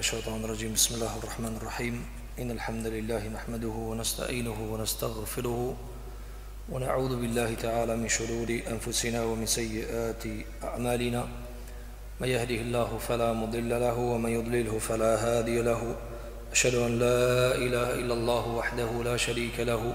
الشيطان الرجيم بسم الله الرحمن الرحيم إن الحمد لله نحمده ونستعينه ونستغفره ونعوذ بالله تعالى من شرور أنفسنا ومن سيئات أعمالنا من يهده الله فلا مضل له ومن يضلله فلا هادي له أشهد أن لا إله إلا الله وحده لا شريك له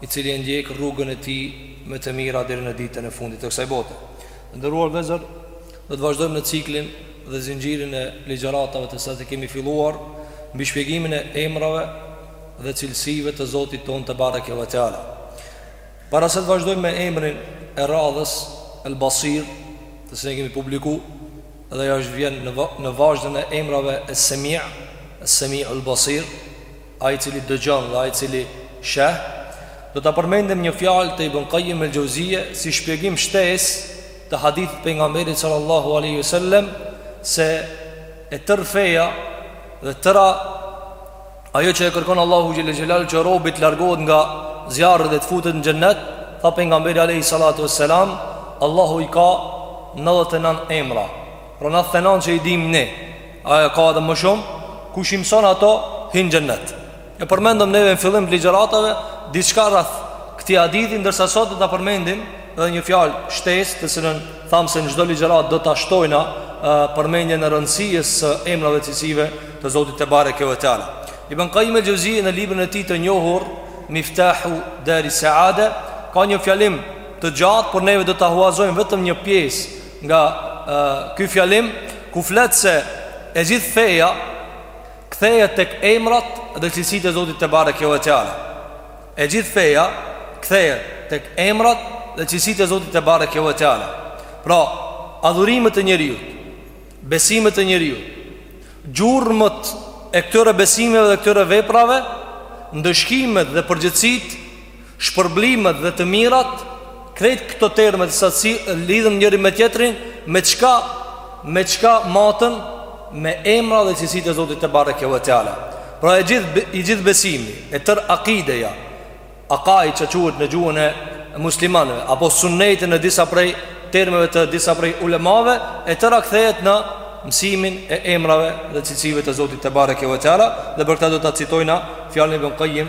i cili e ndjek rrugën e tij me të mira deri në ditën e fundit të kësaj bote. Të nderuar vëllezër, do të vazhdojmë në ciklin dhe zinxhirin e ligjëratave të cilat i kemi filluar mbi shpjegimin e emrave dhe cilësive të Zotit tonë tebareke ve teala. Para se të vazhdojmë me emrin e radhës El Basir, të cilin e kemi publiku dhe ja është vjen në në vazhdën e emrave Es-Semi, Es-Semi El Basir, Ai i cili dëgjon dhe ai i cili sheh, do ta përmendim një fjalë të Ibn Qayyim el-Jauziyye si shpjegim shtesë të hadithit të pejgamberit sallallahu alaihi wasallam se e tërë feja dhe tëra ajo që e kërkon Allahu xhele xhelaluhu që robi të largohet nga zjarri dhe të futet në xhennet, tha pejgamberi alaihi salatu wasalam, Allahu i ka 99 emra. Pra nandhetenan që i dimë ne. Ai ka edhe më shumë, kush i mëson ato hin xhennet. E përmendëm neve në fillim të ligjëratave diçka rreth këtij hadithi, ndërsa sot do ta përmendim edhe një fjalë shtesë, të cilën thamë se në çdo ligjërat do ta shtojna përmendjen e rëndësisë së emrave e cilësive të Zotit tebareke ve teala. Ibn Qayyim el-Jauziyye në librin e tij të njohur Miftahu Dari Saade ka një fjalim të gjatë, por neve do ta huazojmë vetëm një pjesë Nga ky fjalim ku flet se e gjithë feja kthehet tek emrat dhe cilësitë e Zotit tebareke ve teala. E gjithë feja kthehet tek emrat dhe cilësitë e Zotit tebareke ve teala. Pra, adhurimet e njeriut, besimet e njeriut, gjurmët e këtyre besimeve dhe këtyre veprave, ndëshkimet dhe përgjithësitë Shpërblimet dhe të mirat, krejt këto terme të cilat lidhën njëri me tjetrin, me çka me çka matën me emra dhe cilësitë e Zotit tebareke ve teala. Pra e gjithë i gjithë besimi, e tër akideja, akaid që quhet në gjuhën e muslimanëve apo sunneti në disa prej termeve të disa prej ulemave, e tëra kthehet në mësimin e emrave dhe cilësive të Zotit tebareke ve teala dhe për këtë do ta citojna fjalën e Ibn Qayim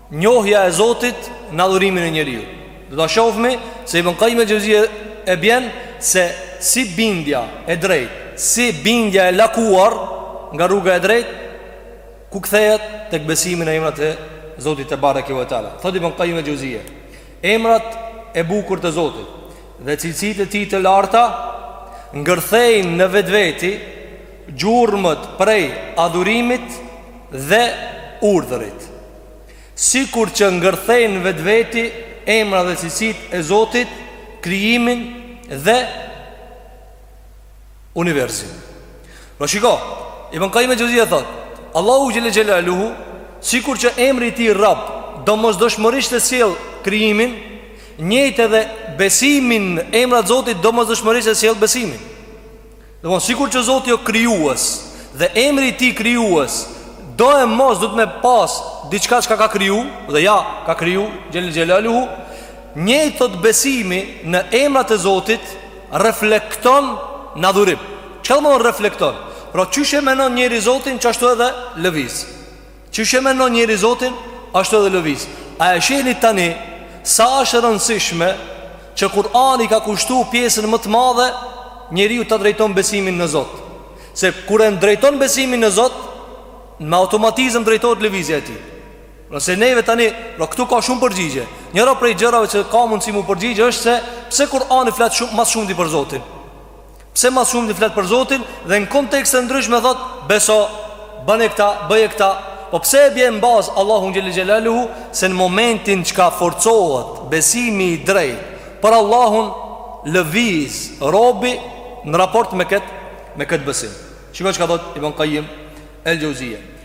Njohja e Zotit në adhurimin e njeriut. Do ta shohmi se Ibn Qayyim el-Jauziyye e bjen se si bindja e drejtë, si bindja e lakuar nga rruga e drejtë ku kthehet tek besimi në emrat e Zotit tebareke ve teala. Thot Ibn Qayyim el-Jauziyye, emrat e bukur të Zotit dhe cilësitë e tij të larta ngërthejnë në vetveti gjurmët prej adhurimit dhe urdhërit, sikur që ngërthejnë në vetveti emrat dhe cilësitë e Zotit, krijimin dhe universin. Pra shiko, Ibn Kajim el-Xheuzije thot, Allahu xhelle xhelaluhu, sikur që emri i tij Rabb domosdoshmërisht e sjell krijimin, njëjtë edhe besimin n'emrat e Zotit domosdoshmërisht e sjell besimin. Domthon sikur që Zoti o krijues dhe emri i tij krijues do e mos duhet me pas diçka çka ka kriju dhe ja ka kriju xhelle xhelaluhu njëjtë thot besimi në emrat e Zotit reflekton në adhurim. Çka domthon reflekton? Pra qysh e menon njeri Zotin, qashtu edhe lëviz. Qysh e menon njeri Zotin, ashtu edhe lëviz. A e shihni tani sa është e rëndësishme që Kur'ani i ka kushtu pjesën më të madhe njeriu ta drejton besimin në Zot. Se kur e drejton besimin në Zot, me automatizëm drejtohet lëvizja e tij. Nëse neve tani, pra këtu ka shumë përgjigje. Njëra prej gjërave që ka mundësi mu përgjigje është se pse Kur'ani flet ma s'shumti për Zotin. Pse ma shumë të flet për Zotin Dhe në kontekste të ndryshme thot Beso, bëne këta, bëje këta Po pse e bje në bazë Allahu xhelle xhelaluhu Se në momentin çka forcohet Besimi i drejt Për Allahun lëviz Robi në raport me këtë Me këtë besim Shiko çka thot Ibn Kajim El Xheuzije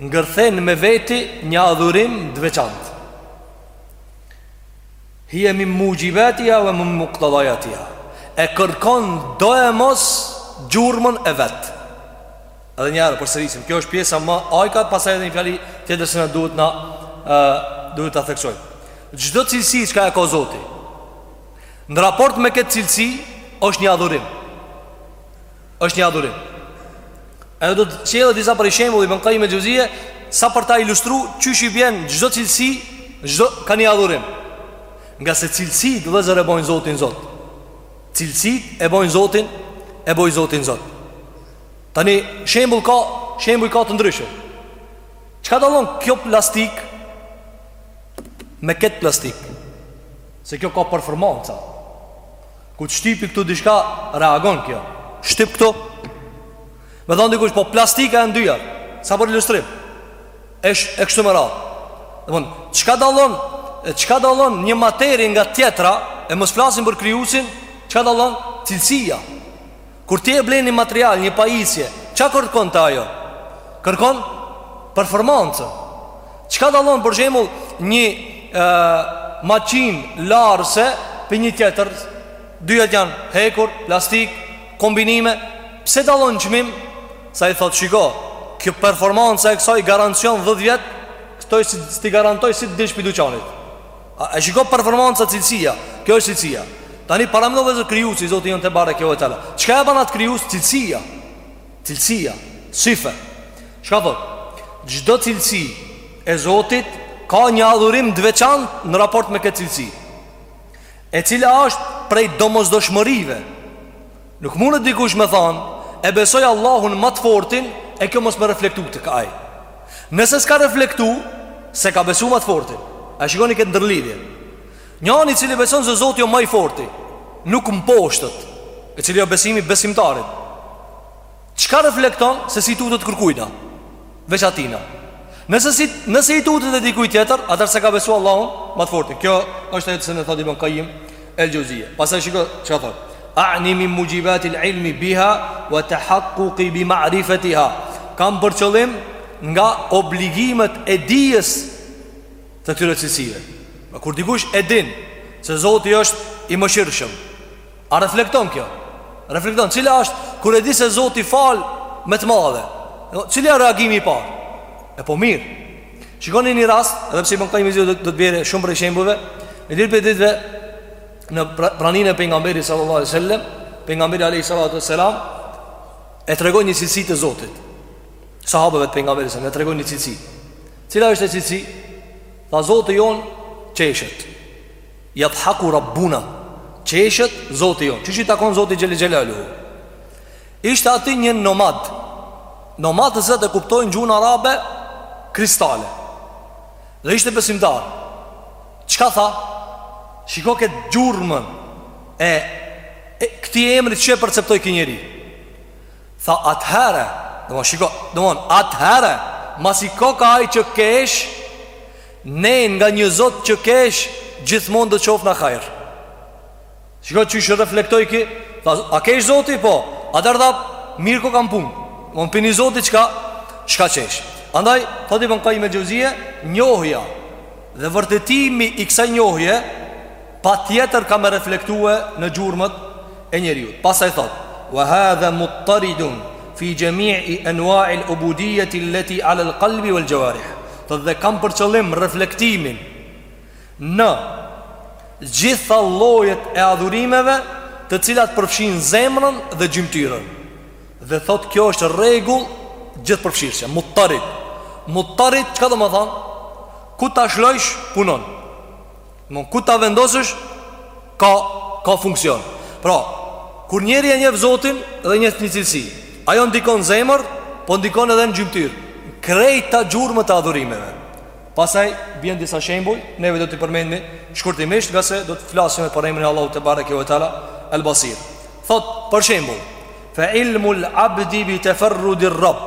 Ngërthen me veti një adhurim t'veçant Hije min muxhibatiha ve min muktedajatiha E kërkon do e mos gjurmën e vet Edhe njëherë përsërisim Kjo është pjesa ma ajka Pastaj edhe një fjali tjetër se na duhet na duhet ta theksojmë Çdo cilësi çka e ka zoti Në raport me këtë cilësi është një adhurim është një adhurim. Edhe do t'sjell disa prej shembujve Ibn Kajim el-Xheuzije sa për ta ilustru qysh i vjen çdo cilësi, domthon ka një adhurim. Nga se cilësitë vllezër e bojnë Zotin Zot. Cilësitë e bojnë Zotin, e bojnë Zotin Zot. Tani shembull ka, shembull ka të ndryshëm. Çka dallon kjo plastik me kët plastik? Se kjo ka performanca. Kur shtypi këtu diçka reagon kjo Shtyp këtu Me thon dikush po plastika e njëjta Sa për ilustrim E, e kështu me radhë Domthon, çka dallon Çka dallon një materie nga tjetra E mos flasim për krijuesin Çka dallon cilësia Kur ti e blen një material, një pajisje, çka kërkon te ajo? Kërkon performancë. Çka dallon për shembull një ë makinë larëse prej një tjetër? Dyjet janë hekur, plastik, kombinime. Pse dallon çmim? Se ai thot shiko, kjo performanca e kësaj garancion 10 vjet, ktoj s'ti garantoj si të dilsh prej dyqanit. A e shiko performanca cilësia? Kjo është cilësia. Tani paramendove se krijuesi Zoti jon tebareke ve teala. Çka e bën atë krijues cilësia? Cilësia, sifet. Çka thot? Çdo cilësi e Zotit ka një adhurim të veçantë në raport me këtë cilësi. E cila është prej domosdoshmërive. Nuk mundet dikush me thanë, e besoj Allahun ma të fortin, e kjo mos me reflektu tek ai. Nëse s'ka reflektu, s'e ka besu ma të fortin. A shikoni këtë ndërlidhje. Njani i cili beson se Zoti o ma i forti, nuk mposhtet, e cili o besimi i besimtarit. Çka reflekton se s'i tutet kërkujna Veç atina Nëse, si, nëse i tutet dikuj tjetër Atëherë s'e ka besu Allahun Ma të fortin Kjo është e tëra se na thot Ibn Kajim El Xheuzije Pastaj shiko çka thot A'ni min mujibatil ilmi biha Wa te hakuki bi ma'rifetiha Kam për qëllim nga obligimet e dijes Të këtyre cilësive Kur dikush e din Se Zoti është i mëshirshëm A reflekton kjo? Reflekton, cila është kur e di se Zoti fal me të madhe? Cili është reagimi i parë? E po mirë. Shikoni një rast, edhe pse më ka në mësim do të bjerë shumë prej shembujve, një ditë prej ditëve në pra, praninë e pejgamberit sallallahu alajhi wasallam, pejgamberi alayhi salatu wasalam e tregon një cilësi të Zotit. Sahabëve të vet pejgamberi sallallahu alajhi wasallam e tregon një cilësi. Cila është ajo cilësi? Tha Zoti jon qeshet. Yadhaku Rabbuna Qeshet Zoti jonë Qysh i takon Zotit Xhele Xhelaluhu Ishte aty një nomad Nomadët të cilët e kuptojnë gjuhën arabe Kristale Dhe ishte besimtar Çka tha? Shiko këtë gjurmën e, e këtij emrit që e perceptoi ky njeri Tha atëhere Domon shiko Domon atëhere Masi koka ai që kesh Ne nga një zot që kesh gjithmon do çojë në hajr Shiko qysh reflektoi ky Tha, a kesh zoti? Po Atëherë tha, mirë se kam pun Domon me ni zot çka, çka qesh Andaj, thot Ibn Kajim el Xheuzije Njohja Dhe vërtetimi i kësaj njohje Patjetër ka me reflektue në gjurmët e njeriut Pastaj thot Wa hadhe muttaridun fi gjemi'i enua'il ubudijeti leti alel kalbi vel gjevarih Thot dhe kam për qëllim reflektimin në gjitha llojet e adhurimeve të cilat përfshin zemrën dhe gjymtyrën Dhe thot kjo është rregull gjithëpërfshirëse Muttarid Muttarid çka do me than Ku ta shlojsh punon Mon ku ta vendosësh ka ka funksion. Pra, kur njeri e njeh Zotin dhe njeh një cilësi, ajo ndikon n'zemër, po ndikon edhe në gjymtyrë. Krejta gjurmë të adhurimeve. Pastaj bjen disa shembuj, neve do t'i përmendmi shkurtimisht, ngase do të flasim për emrin e Allahut tebareke ve teala El Basir. Thot për shembull, fa ilmul abdi bi tafarrudi rabb.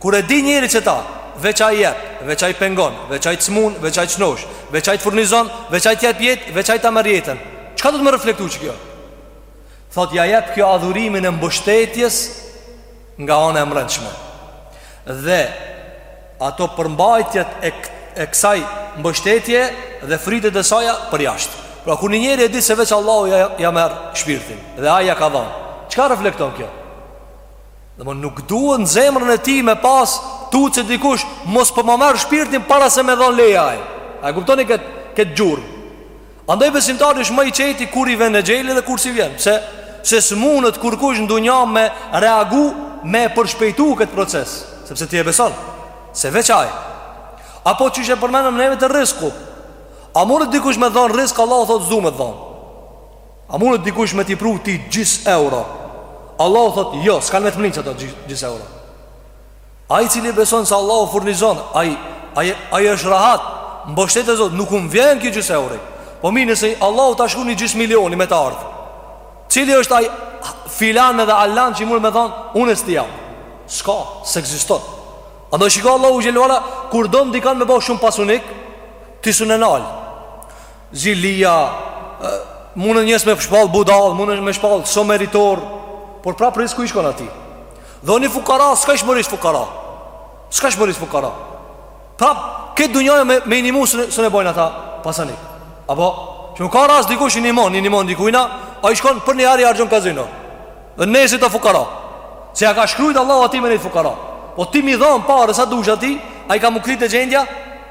Kur e di njeri që ta, veç ai jep, veç ai pengon, veç ai të smun, veç ai të shnosh, veç ai të furnizon, veç ai të jep jetë, veç ai ta merr jetën. Çka do të më reflektu që kjo? Thot, ja jep kjo adhurimin e mbështetjes nga ana e mrendshme. Dhe ato përmbajtjet e, e kësaj mbështetje dhe fritet e saja përjashtë. Pra, kur një njeri e di se veç Allahu ja, ja merr shpirtin dhe ai ja ka dhanë, çka reflekton kjo? Dhe më nuk duhet në zemrën e tij me pas tutë se dikush mos për po ma merr shpirtin para se me dhonë leje ai A e kuptoni këtë kët gjurmë Andaj besimtari është ma i qeti kur i vjen exheli dhe kur s'i vjen Pse, se s'mundet kurkush në dunja me reagu me e përshpejtu këtë proces Sepse ti e beson Se veç ai Apo qysh e përmenëm neve te rrisku A mundet dikush me dhonë rrisk Allahu thotë s'du me t'dhonë A mundet dikush me t'i pru ty gjys euro Allahu thot jo s'kan me të mlinc ato gjys euro Ai cili beson se Allahu furnizon ai ai ai është rahat mbështet te Zoti nuk um vjen kjo gjys euro po mi nëse Allahu ta shkrun një gjys milioni me të ardh cili është ai filan edhe alan që mund me thon unë s't'i jap s'ka s'ekziston a do shiko Allahu xhele ue ala kur don dikan me ba shumë pasunik ti sun e nal Zilija, munden njerëz me e shpall budallë, munden me e shpall s'o meritor, por prapë rrisku i shkon atij. Dhe një fukara, s'ka ishë mërisë fukara, s'ka ishë mërisë fukara. Prapë, krejt dunjaja me, me i nimu s', sun e bojnë ata pasanik. Apo, që nuk ka rast dikush i nimon, i nimon dikujna, ai shkon për një arë i harxhon kazino. Dhe nesër është fukara. Se ja ka shkrujt Allahu atij me një fukara. Po ti me i dhonë pare, sa dush atij, ai ka me u kthy te gjendja,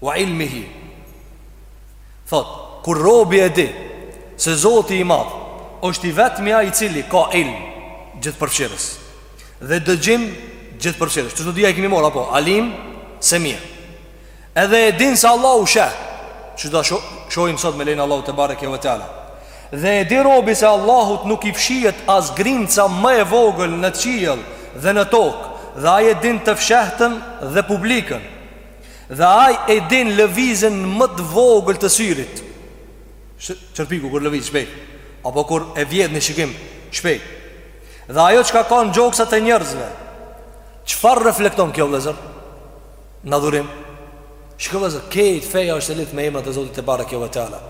Wa ilmihi Thot, kur robi e di Se zoti i madh është i vetmi ai i cili ka ilm gjithëpërfshirës Dhe dëgjim gjithëpërfshirës Që të dyja i kemi marr, apo? Alim, Semi Edhe e din se Allahu sheh Që do sho, shohim sot me lejen e Allahut tebareke ve teala Dhe e di robi se Allahut nuk i fshihet as grimca më e vogël në qiell dhe në tokë Dhe ai e din të fshehtën dhe publikën Dhe ai e din lëvizjen më të vogël të syrit. Çerpiku kur lëviz shpejt, apo kur e vjedh një shikim shpejt. Dhe ajo çka ka në gjoksat e njerëzve, çfarë reflekton kjo vëllazër? Në adhurim. Shiko vëllazër, kejt feja është e lidhur me emrat e Zotit tebareke ve teala.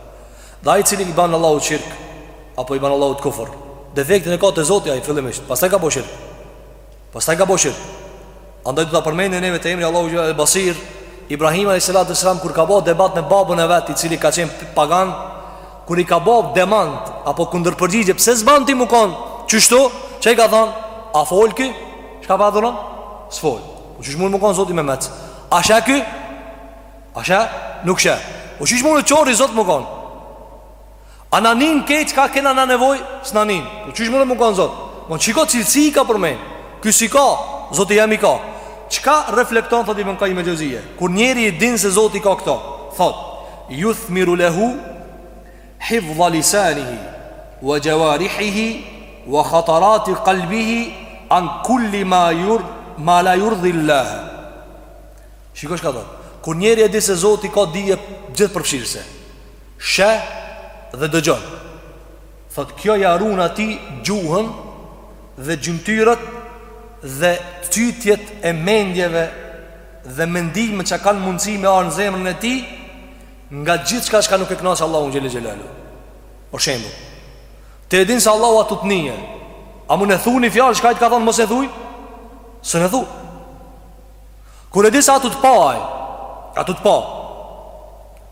Dhe ai i cili i ban Allahut shirk apo i ban Allahut kufër, defektin e ka te Zoti ai fillimisht, pastaj ka bo shirk. Pastaj ka bo shirk. Andaj do ta përmendim neve te emri Allahut el-Basir, Ibrahim alejhi salatu ve selam kur ka bo debat me babën e vet, i cili ka qen pagan, kur i ka bo demant apo kundërpërgjigje, pse s'ban ti me kon qështu? Çka i ka thon, a fol ky? Çka po adhuron? S'fol. Po qysh mund me kon Zoti memec? A sheh ky? A sheh? Nuk sheh. Po qysh mundet qorri Zot me kon? A na nin ky çka kena na nevoj S'na nin Po qysh mun me kon zot Po shiko cilësi i ka përmend Ky s'i ka Zoti jem i ka Çka reflekton thot Ibn Kajjim el-Xhevzije Kur njeri e din se zoti i ka këto Thot Juthmiru lehu Hifdha lisanihi Wa xhawarihihi Wa khatarati kalbihi An kulli ma jur Ma la jurdillahe Shiko çka thot Kur njeri e di se zoti ka dije gjithëpërfshirëse sheh dhe dëgjon. Thot kjo ia run atij gjuhën dhe gjymtyrët dhe cytjet e mendjeve dhe mendimet që kanë mundësi me ardh në zemrën e tij nga gjithçka çka nuk e knaq Allahun xhele xhelaluhu për shembull ti e din se Allahu a tu t'ni a mun e thu një fjalë çka ai të ka thonë mos e thuj s'mun e thu kur e din se a tu t'pa ai a tu t'pa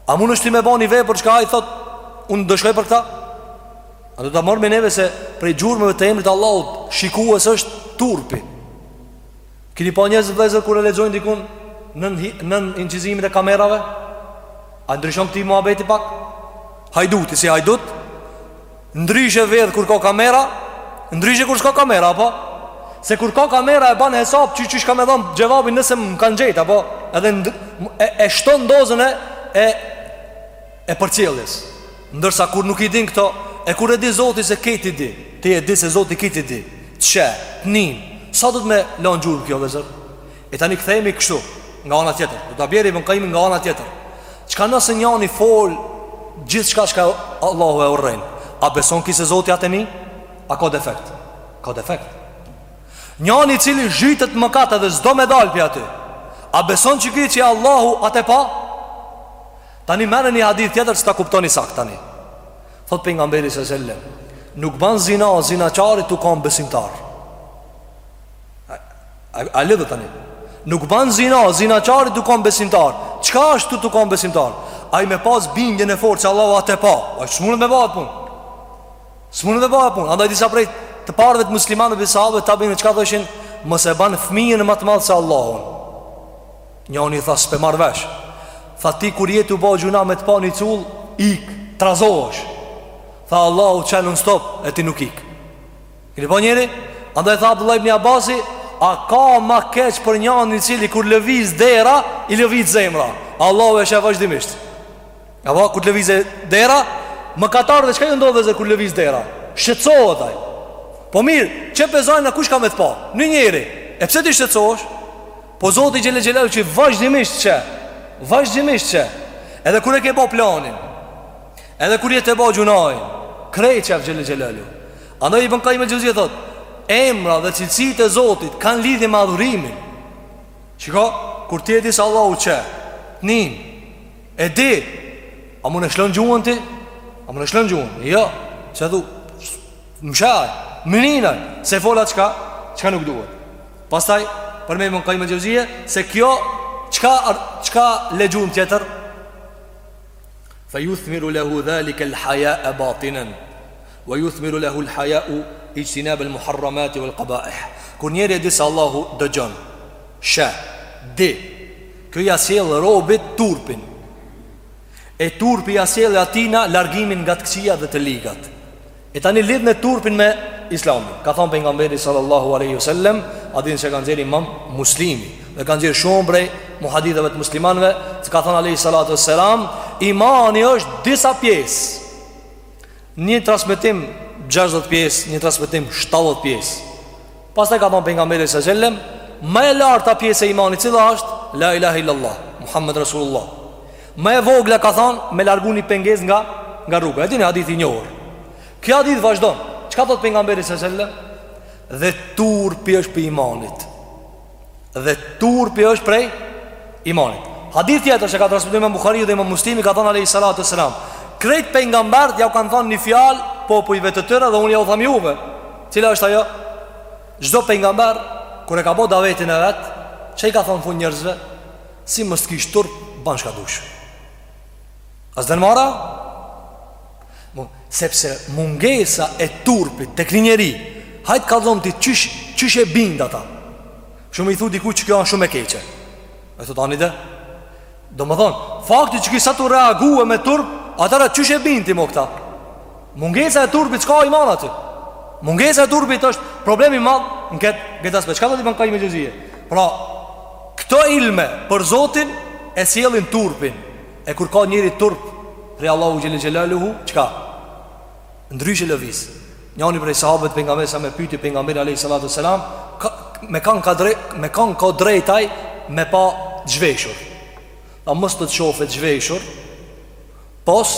A mundesh ti me ba ni vepër çka ai thot Unë ndëshkoj për këta A do ta marrim neve se Prej gjurmëve të emrit të Allahut Shikues është turpi Kini pa njerëzit vëllezër kur e lexojnë dikun Nën, nën incizimin e kamerave A ndryshon këtu muhabeti pak Hajduti si hajdut Ndryshe vedh kur ka kamera Ndryshe kur s'ka kamera, apo? Se kur ka kamera e banë hesap Qysh kam me dhanë xhevapin nëse më kanë gjetë, apo? Edhe e, e, e shton dozën e E, e përcjelljes Ndërsa kur nuk i din këto E kur e di zoti se kejt i di Ti e di se zoti kejt i di Që të nin Sa duhet me lanë gjurmë kjo vëllezër? E tani kthehemi kështu, nga ana tjetër. Do ta bjen Ibn Qayyim nga ana tjetër. Çka nëse njani fol gjithçka çka Allahu e urren, a beson ky se Zoti âsht e nin? A ka defekt? Ka defekt. Njani i cili zhytet n'mëkate dhe s'do me dal pej aty. A beson ky që Allahu âsht te pa? Tani merrni një hadith tjetër se ta kuptoni saktë tani. Thot pejgamberi alejhi selam, nuk ban zina, zinaqari tu kanë besimtar. A, a lidhe tani Nuk ban zina, zinaqari tu kon besimtar Çka është tu kon besimtar Ai me pas bindjen e fortë që Allahu âsht te pa Ai s'mundet me ba atë punë S'mundet me ba atë punë Andaj disa prej të parëve të muslimanëve dhe sahabëve tabiinëve Çka thoshin Mos e ban fmijën ma të madh se Allahun Njoni i tha s'pe marrë vesh Tha ti kur je tu ba gjynah me të pa një cull Ik, trazohesh Tha Allahu t'sheh non stop e ti nuk ik Keni pa njeri? Andaj tha Abdullah ibn Abasi, a ka ma keq për njanin i cili kur lëviz dera, i lëviz zemra. Allahu e shef vazhdimisht. A va kur lëviz dera, mëkatarëve çka ju ndodh veç kur lëviz dera? Shqetësohet ai. Po mirë, çe po e zamë na kush ka me të pa? Një njeri. E pse ti shqetësohesh? Po Zoti xhel-le xhelaluhu vazhdimisht t'sheh. Vazhdimisht t'sheh. Edhe kur e ke ba planin. Edhe kur je tu ba gjynahin. Krejt t'sheh xhel-le xhelaluhu. Andaj Ibn Qayyim al-Jawziyye thot, emra dhe cilësitë e Zotit kanë lidhje me adhurimin. Shiko, kur ti e di se Allahu t'sheh, t'nin, e di, a mun e lshon gjuhën ti? A mun e lshon gjuhën? Jo, se thu, m'sheh ai, m'nin ai, se fola çka, çka nuk duhet. Pastaj përmend Ibn Qayyim al-Jawziyye se kjo çka çka le gjurmë tjetër? Fa yuthmiru lahu dhalika al-haya batinan. Wa yuthmiru lehu l'haja'u ijtinab l'muharramati wal qaba'ih. Kur njeri e di se Allahu dëgjon, sheh, di, kjo ja sjell robit turpin. E turpi ja sjell atij largimin nga të këqijat dhe të ligat. E tani lidhne turpin me Islamin. Ka thënë pejgamberi sallallahu alaihi wasallam, a dini se ka nxjerrë imam Muslimi dhe kanë nxjerrë shumë prej muhadithëve të muslimanëve, se ka thënë alaihi salatu wassalam, imani është disa pjesë. Një transmitim 60 pjesë, një transmitim 70 pjesë. Pastaj ka thënë pejgamberi alejhi selam, më e larta pjesë e imanit cila është la ilaha illallah, Muhammed rasulullah. Më e vogla ka thënë me largu ni pengesë nga nga rruga. E dini hadith i njohur. Ky hadith vazhdon. Çka thot pejgamberi alejhi selam? Dhe turpi është prej imanit. Dhe turpi është prej imanit Hadith tjetër që ka transmetu imam Buhariu dhe imam Muslimi ka thonë a.s. Krejt pejgamberët ja u kanë thonë një fjalë popujve të tyre dhe unë ja u tham juve Cila është ajo? Çdo pejgamber kur e ka bo davetin e vet çka i ka thonë fund njerëzve Si mos kish turp ban çka dush A s'të vjen marre? Sepse mungesa e turpit tek ni njeri Hajt kallzom ti qysh, qysh e bind ata Shumë i thu dikujt që kjo asht shumë e keqe E thot ani de Do me thonë, fakti që ky s'a tu reague me turp Atëherë qysh e bind ti mo këta Mungesa e turpit s'ka iman aty Mungesa e turpit është problem i madh Në këtë, këtë aspekt Çka thot Ibn Kajim el Xheuzije Pra, Këto ilme për Zotin e sjellin turpin, e kur ka njeri turp prej Allahu xhelle xhelaluhu, çka? Ndryshe lëviz. Njani prej sahabëve të pejgamberit a.s. e pyeti pejgamberin alayhis salatu selam, me kanë ka drejt, me kanë ka drejt ai me pa t'zhveshur. Tha mos të shofe t'zhveshur pos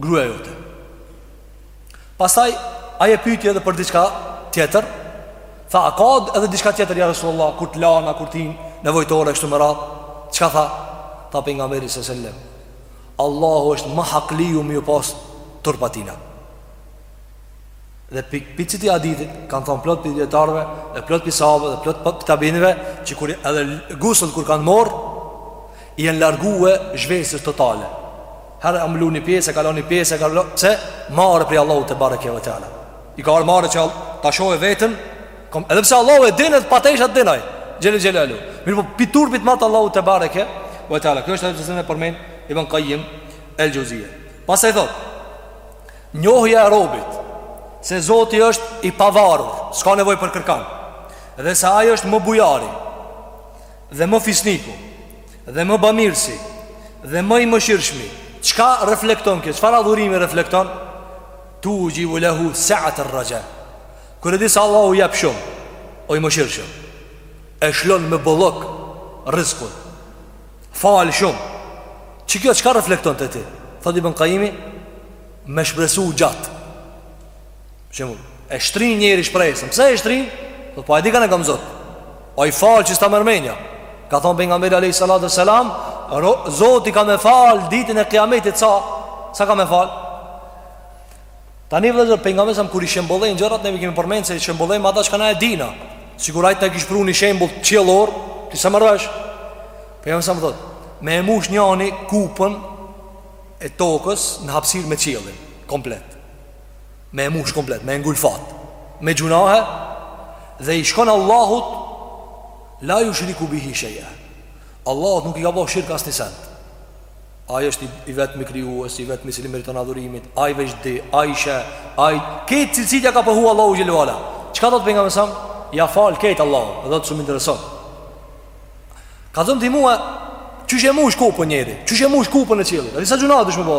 gruaja jote. Pastaj ai e pyeti edhe për diçka tjetër. Tha, a ka edhe diçka tjetër ja Resulullah, kur të lahna, kur të hin nevojtore kështu me radhë? Çka tha? Tha pejgamberi sa selam. Allahu është ma hakliu me ju pas turp atina. Dhe pi këtij hadithit kanë thonë plot pi dijetarëve dhe plot pi sahabëve dhe plot pi tabiinëve që kur edhe gusul kur kanë marrë i janë largue zhveshjes totale Herë e mlu një pjesë, e ka la një pjesë, e ka la... Pse? Marre prej Allahu tebareke ue teala. I ka ardh marre që ta shohë veten, kom... edhe pse Allahu e din edhe pa tesha të din ai. Xhelle xhelaluhu. Mirëpo, pi turpit t'madh Allahu tebareke ue teala. Kjo është edhe që e përmen Ibn Kajim el Xheuzije. Pastaj thot, njohja e robit, se Zoti është i pavarur, s'ka nevojë për kërkan, dhe se ai është më bujari, dhe më fisniku, Dhe më bamirësi Dhe më i mëshirshmi Çka reflekton kjo? Çfarë adhurimi reflekton? Tuxhibu lehu seate rraxha Kur e di se Allahu jep shumë O i mëshirshëm E shlon me bollëk Rizkun Fal shumë Që kjo çka reflekton te ti? Thot Ibn Kajimi Me shpresu gjatë Që e shtrin njeri shpresën Pse e shtrin? Dhe po e di kanë e kam Zot O ai fal që s'ta merr menja Ka thonë pejgamberi a.s., Zoti ka me falë ditën e kiametit sa Sa ka me falë? Ta një vëzër pejgamberi a.s. kur i shembëllen gjërat Ne kemi përmenë se i shembëllen me ata çka na e dina Sikur ai të na kish pru një shembull qiellor Ti s'e merr vesh Pejgamberi a.s. thot Me e mush njani kupën e tokës në hapësirë me qiellin Komplet Me e mush komplet, me e ngulfat Me gjunahe edhe i shkon Allahut La jushriku bihi shej'en Allahut nuk i ka bo shirk asnjë sen Ai është i vetmi krijues i vetmi i cili meriton adhurimet Ai veç di, ai sheh Ai krejt cilësitë ia ka pohu Allahut xhel-le ve ala Çka thotë pejgamberi a.s.? Ia fal krejt Allahu Edhe thot s'më intereson Ka thonë ti mu Qysh e mush kupën njeri Qysh e mush kupën e qiellit E di sa gjunahe duhet me bo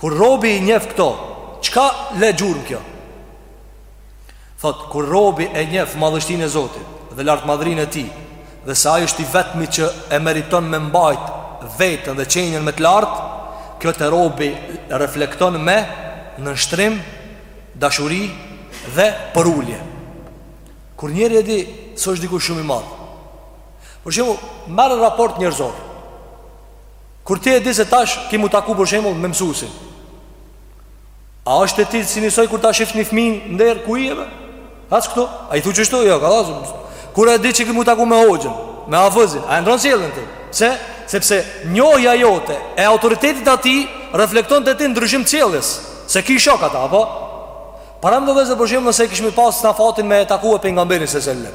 Kur robi i njef këto Çka le gjurmë kjo Thot, kur robi e njef madhështinë e Zotit Dhe lartmadhërinë e tij Dhe se ai është i vetmi që e meriton me mbajt Vetën dhe qenjen me të lartë Kjo të robi reflekton me Nënshtrim Dashuri dhe përulje Kur njeri e di Se është dikush shumë i madhë Për shembull, merre raport njerëzor Kur ti e di se tash ki m'u taku për shembull me mësusin. A është te ti si njësoj kur ta shef një fmi n'derë ku je be? As këtu? A i thu qashtu? Jo, kadalë Kur e di që ki m'u taku me hoxhën, me hafëzin, a e ndron sjelljen ti? Se, sepse njohja jote e autoritetit të tij reflekton te ti në ndryshim sjelljes, s'e ki shok ata, apo? Paramendo vëlla për shembull nëse kishmi pas na fatin me taku pejgamberin alejhi selam.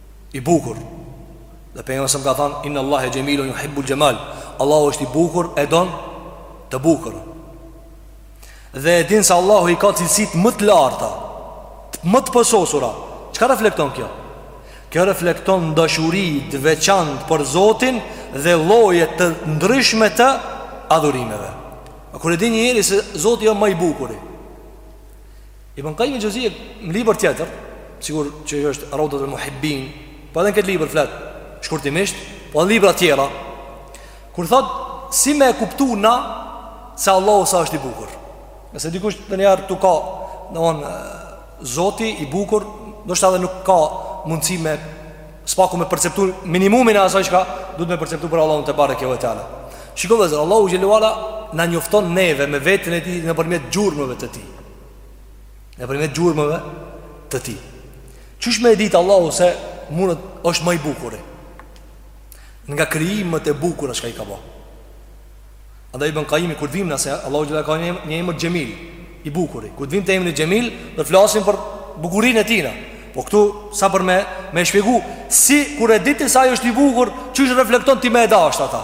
i bukur. Dhe pejgamberi sa ka thënë inna Allahu jamilun yuhibbul jamal. Allahu është i bukur e don të bukurën. Dhe e din se Allahu i ka cilësitë më të larta, më të përsosura. Çka reflekton kjo? Kjo reflekton dashuri të veçantë për Zotin dhe lloje të ndryshme të adhurimeve. Kur e din njeri se Zoti është më i bukuri, Ibn Qayyim al-Juzeyy në libër tjetër, sikur që është Rawdat al-Muhibbin, po edhe në këtë libër flet shkurtimisht, po edhe libra të tjera, kur thot si me e kuptu na se Allahu sa është i bukur. Nëse dikush tash njëherë t'u ka, domthon Zoti i bukur, ndoshta edhe nuk ka mundësi më së paku me perceptu minimumin e asaj çka duhet me perceptu për Allahun tebareke ve teala. Shiko vëlla, Allahu xhel-le ve ala na njofton neve me veten e tij nëpërmjet gjurmëve të tij. Nëpërmjet gjurmëve të tij Qysh me e dit Allahu se mundet është më i bukuri Nga krijimet e bukura çka i ka bo Andaj Ibn Kajimi kur vijmë na se Allahu xhel-le ve ala ka një, një emër Xhemil I bukuri Kur vijmë te emri Xhemil do flasim për bukurinë e tijna Po këtu sa për me, me shpjegu Si kur e di ti se ai është i bukur Qysh reflekton ti me e dasht ata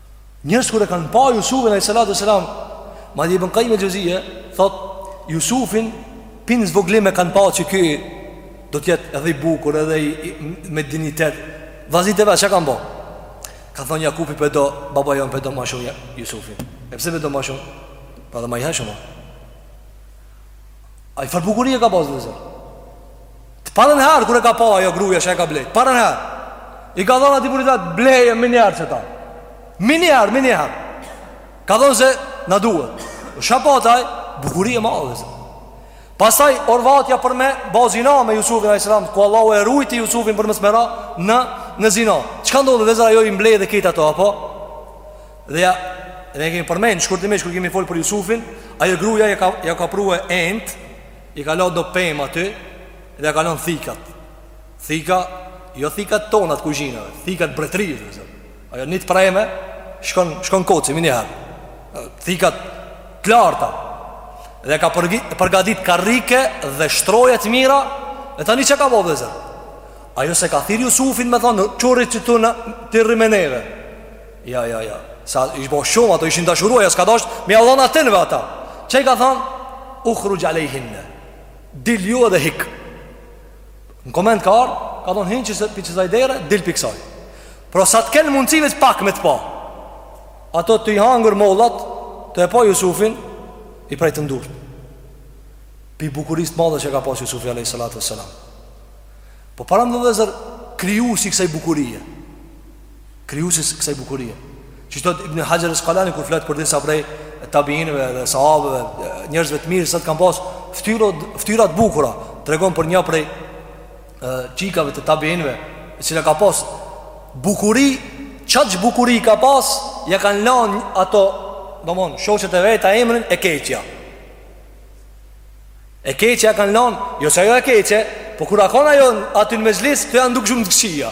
Njerëz kur e kanë pa Jusufin a.s. Madje Ibn Kajim el Xhevzije Thot, Jusufin pi në vogli e kanë pa që ky Do t'jetë edhe i bukur edhe i, i, me dignitet Vllaznit e vet çka kanë bo Kanë thonë Jakupi po e do Baba jonë po e do ma shumë Jusufin E pse po e do ma shumë Po edhe ma i hijshëm Ai far bukurie ka pas vllezër. Të parën herë kur e ka pa ajo gruaja që e ka blet. Parën herë. I ka thonë atij burrit bleje menjëherë qeta. Menjëherë, menjëherë. Ka thonë se na duhet. S'ka pa asaj bukurie ma vllezër. Pastaj orvatja për me ba zina me Jusufin alayhis salam, ku Allahu e ruajti Jusufin për mos me ra në në zina. Çka ndodhi vllezër ajo i mbledh krejt ato apo? Dhe ja, dhe e kemi përmend shkurtimisht kur kemi fol për Jusufin, ajo gruaja ja ka ja ka pru enët, i ka lënë do pemë aty dhe ja ka lënë thikat. Thika, jo thikat tona të kuzhinave, thikat e mbretërisë, do të thotë. Ajo në t'preme, shkon shkon koci menjëherë. Thikat të larta. Dhe ka përgatit karrike dhe shtroje të mira, e tani çka ka bo vllezër? Ajo s'e ka thirr Jusufin me i thonë, ço rri qëtu na ti rri me neve. Ja, ja, ja Sa ish bo shumë, ato ishin dashurua Ajo s'ka dasht, me ja lon atyne ata Çka i ka than Ukhruxh alejhinne Dilju edhe hik Në koment ka ardh Ka thonë hin që se pi qësaj dere Dil pi kësaj Pra sa të kenë mundësi veç pak me të pa Ato tu i hangër mollat Tu e pa Jusufin I prejtën durt Pi bukuris t'madhe që ka pas Jusufi a.s. Po paramendo vllezër Krijusi kësaj bukurie krijuesi i kësaj bukurie. Çka thot Ibn Hajar al-Asqalani kur flet për disa prej tabiinëve dhe sahabëve, njerëzve të mirë thot kanë pas fytyra fytyra të bukura, tregon për një prej çikave të tabiinëve, e cila ka pas bukuri, qaq bukuri ka pas, ja kanë lënë ato, domthon, shoqet e veta emrin e keqja. E keqja ja kanë lënë, jo se ajo e keqje, po kur o kon ajo aty në mexhlis, kto janë duk shumë të këqija.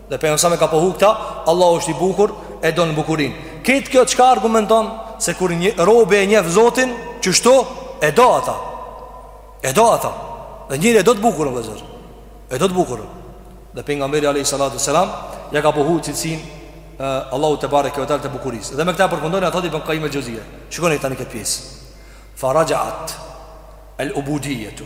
Dhe Pejgamberi a.s. e ka pohu këta Allah është i bukur e don bukurin Këtë kjo çka argumenton Se kur një rob e njef zotin Qështu e do ata E do ata Dhe njeri e do të bukurën vllezër E do të bukurën Dhe Pejgamberi a.s. Ja ka pohu cilësin Allahut tebareke ve teala të bukuris Dhe me këta përfundon ata Ibn Kajim el Xhevzije Shikoni tani këtë pjesë Feraxheat El ubudijetu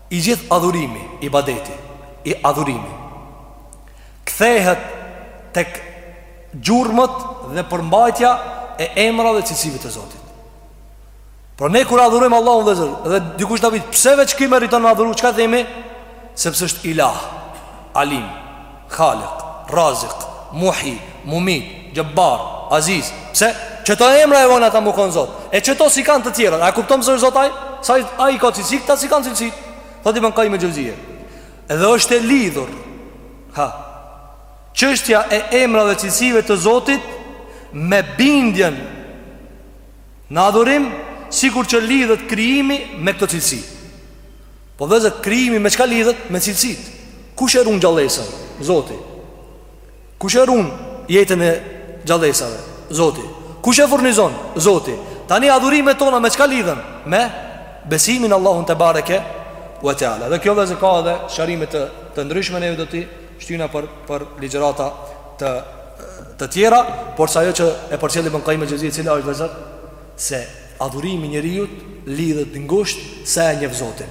I gjithë adhurimi, ibadeti, i adhurimi, kthehet tek gjurmët dhe përmbajtja e emrave dhe cilësive të Zotit. Por ne kur adhurojmë Allahun vllezër, dhe dikush na pyet pse veç ky meriton të adhurojmë, çka themi? Sepse është Ilah, Alim, Khaliq, Raziq, Muhi, Mumit, Jabbar, Aziz, pse qëto emra e bojnë atë me kon Zot. E qëto s'i kanë të tjerët. A kupton pse është Zot ai? Se ai ka cilësi, këta s'i kanë cilësi. Thotë Ibn Qayyim al-Jawziyye. Edhe është e lidhur. Ha. Çështja e emrave dhe cilësive të Zotit me bindjen në adhurim sikur që lidhet krijimi me këto cilësi. Po vëllezër, krijimi me çka lidhet? Me cilësitë. Kush e ruan gjallesën? Zoti. Kush e ruan jetën e gjallesave? Zoti. Kush e furnizon? Zoti. Tani adhurimet tona me çka lidhen? Me besimin n'Allahun tebareke ve teala. Dhe kjo vëllezër ka edhe sqarime të të ndryshme ne do t'i shtyjna për për ligjërata të të tjera, por se ajo që e përcjell Ibn Qayyim al-Jawziyye, cila është vëllazër, se adhurimi i njeriut lidhet ngushtë sa e njeh Zotin.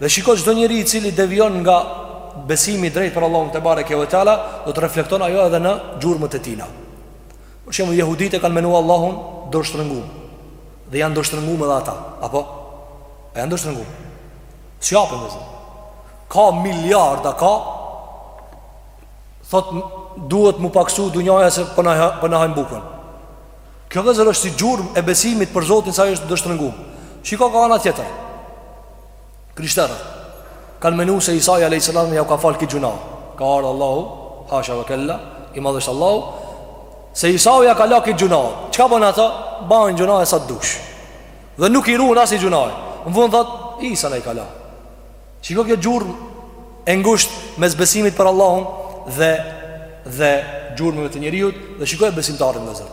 Dhe shiko çdo njeri i cili devijon nga besimi i drejtë për Allahun tebareke ve teala, do të reflekton ajo edhe në gjurmët e tina. Për shembull, jehuditë e kanë menu Allahun dorështrëngum. Dhe janë dorështrëngum edhe ata, apo? A janë dorështrëngum? S'japin, mezi. Ka miliarda, ka thot duhet m'u paksu dunjaja se po na po na hajn bukën. Kjo vëllezër është si gjurmë e besimit për Zotin se është dorështrëngum Shiko ka ana tjetër Krishterët Kanë menu se Isai a.s. jau ka falë krejt gjynahet Ka ardhë Allahu Hasha ve kel-la I madh është Allahu Se Isai jau ka la krejt gjynahet Çka bëjnë ata? Ban gjynahe sa të dush Dhe nuk i ruhen asni gjynahi Në fund thot Isa na i ka la Shiko kjo gjurmë e ngusht mes besimit për Allahun dhe dhe gjurmëve të njeriut dhe shikoje besimtarin vëllezër.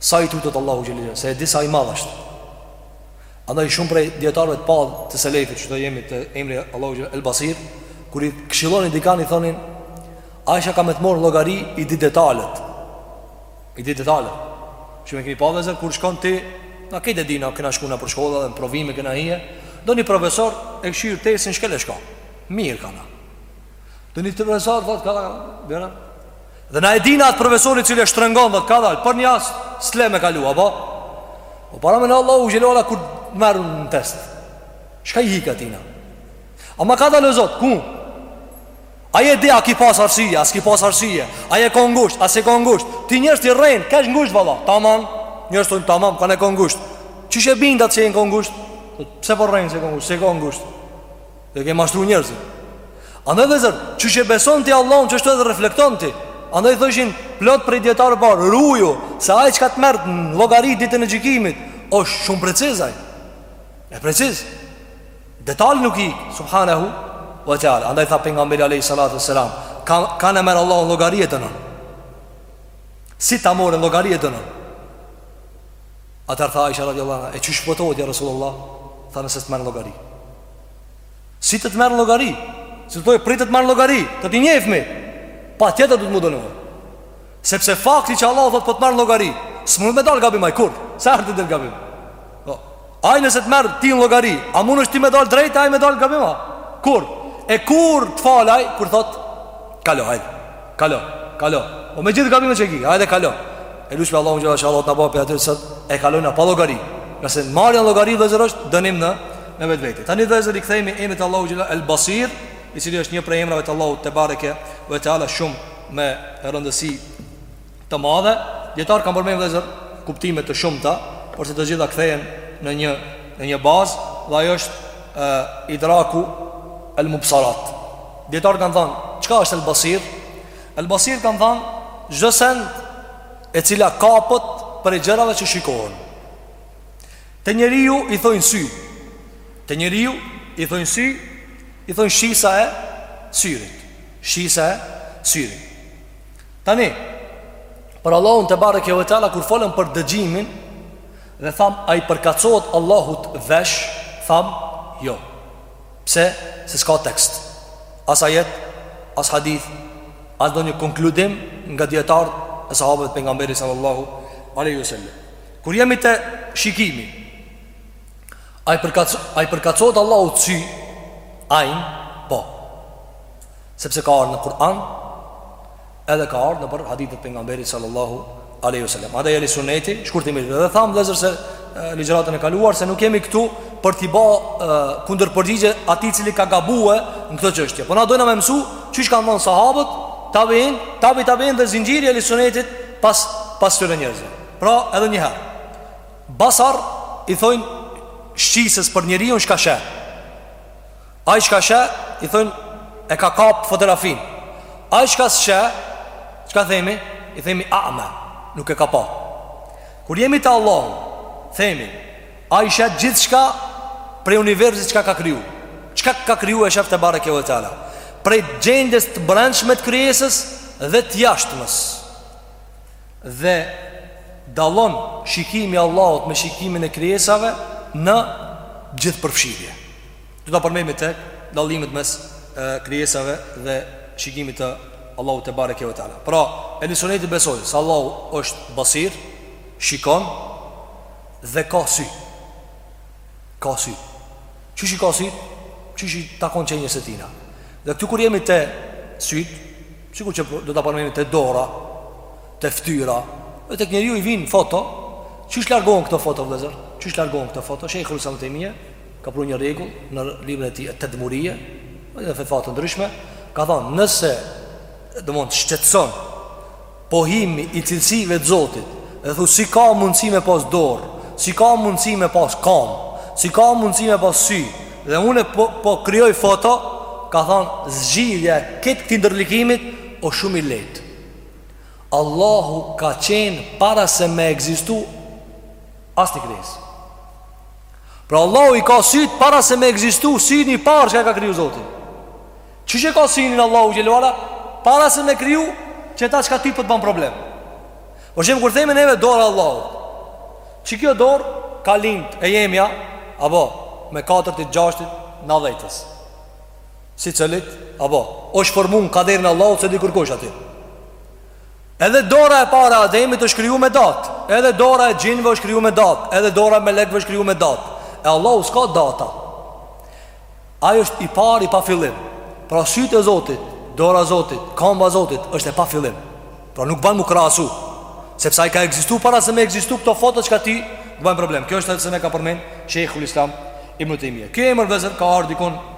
Sa i tutet Allahut xhel-le se e di sa i madh është. Andaj shumë prej dijetarëve të parë të selefit, që jemi te emri i Allahut xhel-le El Basir, kur e këshillonin dikan i thonin, Ai që ka me të marrë n'llogari i di detalet. I di detalet Qe e keni pa vëllezër kur shkon ti Na krejt e dina kena shku nëpër shkolla dhe në provime kena hi Ndonjë profesor e kqyr testin shkel e shko Mirë ka na Ndonjë tjetër profesor dhe ka dhe Dhe na e dina atë profesor i cili e shtrëngon dhe ka dalë Për një as s'le me kalu apo O po paramendo Allahu xhel-le kur t'merr në test S'ka ikë ti, ama ka dalë e zotë ku Ai e di a ki pas arsye, a s'ki pas arsye, a je kon ngusht, a s'je kon ngusht Ti njerëzit i rren, kesh ngusht valla, tamam Njerëz thonë tamam, kon je kon ngusht Qysh e bindë atë që je kon ngusht Pse po rren s'je kon ngusht, s'je kon ngusht Dhe ke mashtru njerëzit Andaj vëllezër, qysh e beson ti Allahun qashtu edhe reflekton ti Andaj thoshin, plot prej dijetarëve t'parë, ruju Se ai që ka të merr në llogari ditën e gjykimit është shumë preciz, ai E preciz Detal nuk i, subhanahu, wa ta'ala. Andaj tha pejgamberi alejhi salatu ve selam, ka, kënd e merr Allahu në llogari e dënon. Si ta morë në llogari e dënon. Atëherë tha Aisha radiallahu anha, e qysh shpëtohet ja Rasulullah, tha nëse të merr në llogari. Si të të merr në llogari? Si do pritet të marrë në llogari, të t'i njefë mi. Patjetër duhet me u dënu. Sepse fakti që Allahu thotë po të marr në llogari. S'mund me dalë gabim ai, kurrë. Se artë të dalë gabim? Po, Ai nëse të merr ti në llogari, a mundesh ti me dalë drejt e ai me dalë gabim? Kurrë. E kur të fal ai kur thotë kalo hajde. Kalo, kalo. O me gjithë gabimin që ke, hajde kalo. E lusim Allahun xhalla xhalla të na bëjë prej atyre të cilët e kalojnë pa llogari. Nëse marrja në llogari vëllezër është dënim në në vetvete. Tani vëllezër i kthehemi emrit Allahut xhalla El Basir, i cili është një prej emrave të Allahut tebareke ve teala shumë me rëndësi të madhe dijetarët kanë përmend vëllezër kuptime të shumta por se të gjitha kthehen në një në një bazë dhe ajo është e, idraku el mubsarat dijetarët kanë thanë çka është el basir el basir kanë thanë çdo send e cila kapet prej gjërave që shikohen. Te njeriu i thojnë sy. Te njeriu i thojnë sy, i thojnë shisa e syrit. Shisa e syrit. Tani, për Allahun tebareke ve teala, kur folëm për dëgjimin, dhe thamë, a i përkacohet Allahut vesh, thamë, jo. Pse? Se s'ka tekst. As ajet, as hadith, as ndonjë konkludim nga dijetarët e sahabët e pejgamberi sallallahu aleyhi wa sallam. Kur jemi te shikimi, a i përkacohet Allahut sy, ajn, po. Sepse ka ardhë në Kur'an Edhe ka ardhë nëpër hadithet e pejgamberit sallallahu aleyhi wa sallam Edhe ehli suneti, shkurtimisht Edhe thamë vëllezër se ligjëratën e kaluar Se nuk jemi këtu për t'i ba kundërpërgjigje atij i cili ka gabue Në këtë çështje Po na dojna me mësu Qysh kanë thanë sahabët, tabiin, tabi tabiin dhe zinxhiri i ehli sunetit Pas, pas këtyre njerëzve Pra edhe njëherë Basar i thojnë shqisës për njeriun çka sheh Ai çka sheh, i thojnë e ka kap fotografinë. Ai çka s'sheh, çka themi? I themi a'ma, nuk e ka pa. Kur jemi te Allahu, themi ai sheh gjithçka prej universit çka ka kriju. Çka ka kriju e shef tebareke ve teala. Prej gjendjes të brendshme të krijesës dhe të jashtmes. Dhe dallon shikimi i Allahut me shikimin e krijesave në gjithëpërfshirje. Do ta përmendim tek dallimet mes krijesave dhe shikimit të Allahut tebareke ve teala. Pra, Ehli Sunneti besojnë se Allahu është Basir, shikon dhe ka sy. Ka sy. Qysh i ka sytë? Qysh i takon qenies së tina. Dhe këtu kur jemi te syt, sikur që do ta përmendim te dora, te fytyra, dhe tek njeriu i vin foto, qysh i largon këto foto vëllazër? Qysh i largon këto foto? Shejhul Islam Tejmija, ka pru një rregull në librin e tij Et-Tedmurije, edhe në fetva të ndryshme, ka thonë nëse domethënë të shqetëson pohimi i cilësive të Zotit, dhe thu si ka mundësi me pas dorë, si ka mundësi me pas kam, si ka mundësi me pas sy, dhe unë po po krijoj foto, ka thonë zgjidhja e këtë, këtij ndërlikimit o shumë i lehtë. Allahu ka qenë para se me ekzistu asnjë krijesë. Pra Allahu i ka sytë para se me ekzistu syni i parë çka e ka kriju Zoti. Qiq e ka synin Allahu xhelle ve ala Para se me kriju qeta çka ty po t'ban problem Për shembull kur themi neve dora e Allahut, qikjo dorë ka lindë e jemja apo me katër të gjashtit nandhjetës secilit, apo është formu në kaderin e Allahut, s'e di kërkush aty Edhe dora e parë e Ademit është kriju me datë, edhe dora e xhinve është kriju me datë, edhe dora e melekëve është kriju me datë. E Allahu s'ka data. Ai është i pari pa fillim. Pra sytë e Zotit, dora e Zotit, kamba e Zotit është e pa fillim. Pra nuk ban mu krahasu, sepse ai ka ekzistu para se me ekzistu këto foto çka ty t'ban problem. Kjo është edhe seç e ka përmend Shejhul Islam Ibnu Tejmije. Ky emër vëllezër ka ardh dikun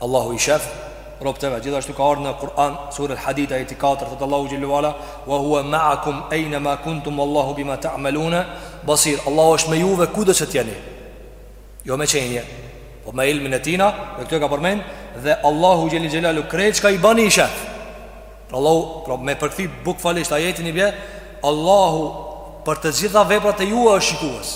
Allahu i shef robët e vet. Gjithashtu ka ardh në Kur'an sura El-Hadid ajeti 4 thot Allahu xhelle ve ala wa huwa ma'akum ayna ma kuntum wallahu bima ta'maluna basir. Allahu është me juve kudo që t'jeni. Jo me qenie. Po me ilmin e tina, me këtë ka përmend dhe Allahu xhelle xhelaluhu krejt çka i bani i shef. Pra Allahu pra me përkthy bukfalisht ajetin i bje Allahu për të gjitha veprat e juve është shikues.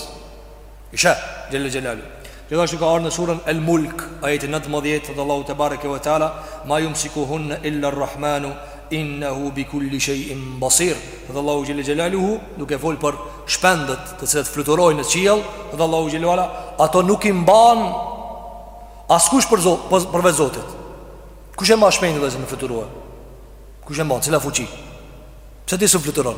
I sheh, xhelle xhelaluhu. Gjithashtu ka ardh në surën El Mulk Ajeti 19 thotë Allahu tebareke ve teala ma jumsikuhunne illerrahmanu Innehu bi kulli shej'in basir. Thotë Allahu xhelle xhelaluhu duke folë për shpendët të cilët fluturojnë në qiell, thotë Allahu xhelle ve ala, ato nuk i mban askush për Zot, për, përveç Zotit Kush e man shpendin vëllezër me fluturu Kush e mban, cila fuqi Pse ti s'un fluturon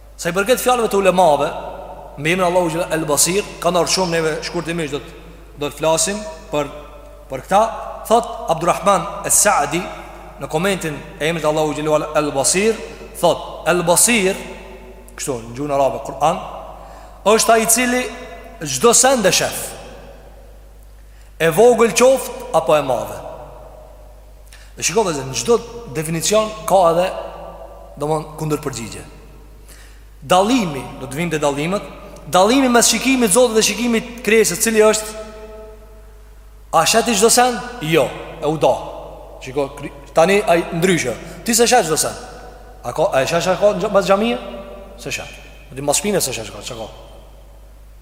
Sa i përket fjalëve të ulemave, mbi emrin Allahu xhel el basir, kanë ardh shumë neve shkurtimisht do të do të flasim për për këta, thot Abdurrahman es-Sa'di në komentin e emrit Allahut xhelle ue ala el basir, thot el basir, kështu në gjuhën arabe Kur'an, është ai i cili çdo send e shef. E vogël qoftë apo e madhe. Dhe shiko vëllezër, në çdo definicion ka edhe domethënë kundërpërgjigje. Dallimi, do të vijmë te dallimet. Dallimi mes shikimit Zotit dhe shikimit krijesës cili është? A sheh ti çdo send? Jo, e u da Shiko, tani ai ndryshe. Ti s'e sheh çdo send. A, ka, a e sheh ti çdo send? Mas xhamie? S'e sheh ti. Dhe mas shpine s'e sheh ti çdo send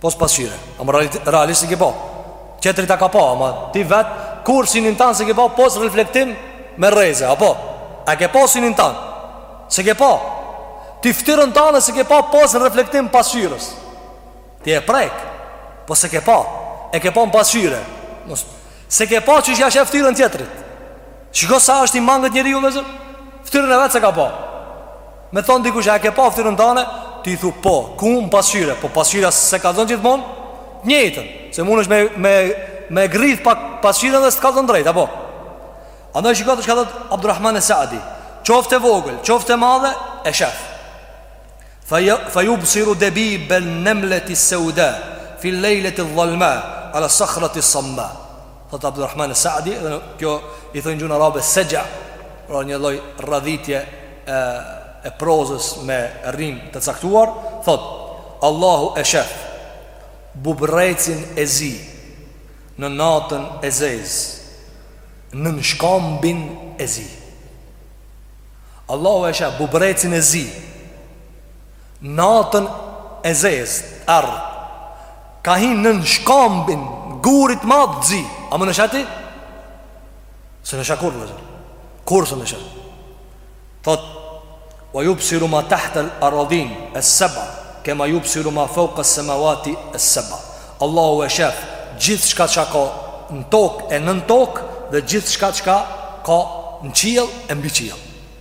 Pos pasqyre. Ama realisht s'e ke pa. Tjetri ta ka pa, ama ti vet kurrë synin tan s'e ke pa pos reflektim me rreze, apo? A e ke pa synin tan? S'e ke pa. Ti ftyrën tane s'e ke pa pos reflektim pasqyrës. Ti e prek, po s'e ke pa. E ke pa në pasqyre. Mos, s'e ke pa qysh ja sheh ftyrën tjetrit. Shiko sa është i mangët njeriu, vëllezër. Ftyrën e vet s'e ka pa Me thonë dikush a e ke pa ftyrën tane Ti thu po, ku, në pasqyre. Po pasqyra s'e kallzon gjithmonë njëjtën, se mund është me, me, me grith pak pasqyrën edhe s'e kallzon drejt Apo Andaj shiko çka thot Abdurrahman es-Saadi qoftë e vogël, qoftë e madhe, e shef Fa jubsiru debiben nemleti seuda Fil lejleti dhalma Ala sakhrati samma Thot Abdurrahman Saadi, dhe kjo i thonë n'gjuhën arabe sexha, pra një lloj radhitje e e prozës me rimë të caktuar, thot Allahu e shef bubrecin e zi në natën e zez nën shkambin e zi. Allahu e shef bubrecin e zi Natën e zezë, terr. Ka hi nën shkambin, gurit madh, zi. A mun e sheh ti? S'mun e sheh kurrë, vëllezër. Kurrë s'mun e sheh ti. Thot, wa jubsiru ma tahtel aradhine seba, kema jubsiru ma fauka semawati seba. Allahu e shef, gjithçka çka ka në tokë e nën tokë, dhe gjithçka çka ka në qiell e mbi qiell.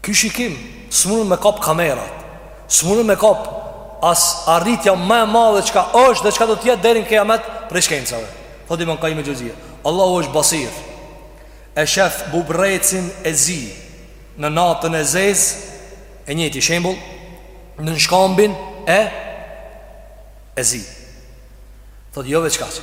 Ky shikim s'munën me kap kamerat, s'munën me kap as arritja më e madhe çka është dhe çka do të jetë deri në kiamet prej shkencave. Thotë Ibn Qayyim al-Jauziyya, Allahu është basir. E shef bubrecin e zi në natën e zezë, i njëjti shembull, nën shkambin e e zi. Thotë jo veç kaq.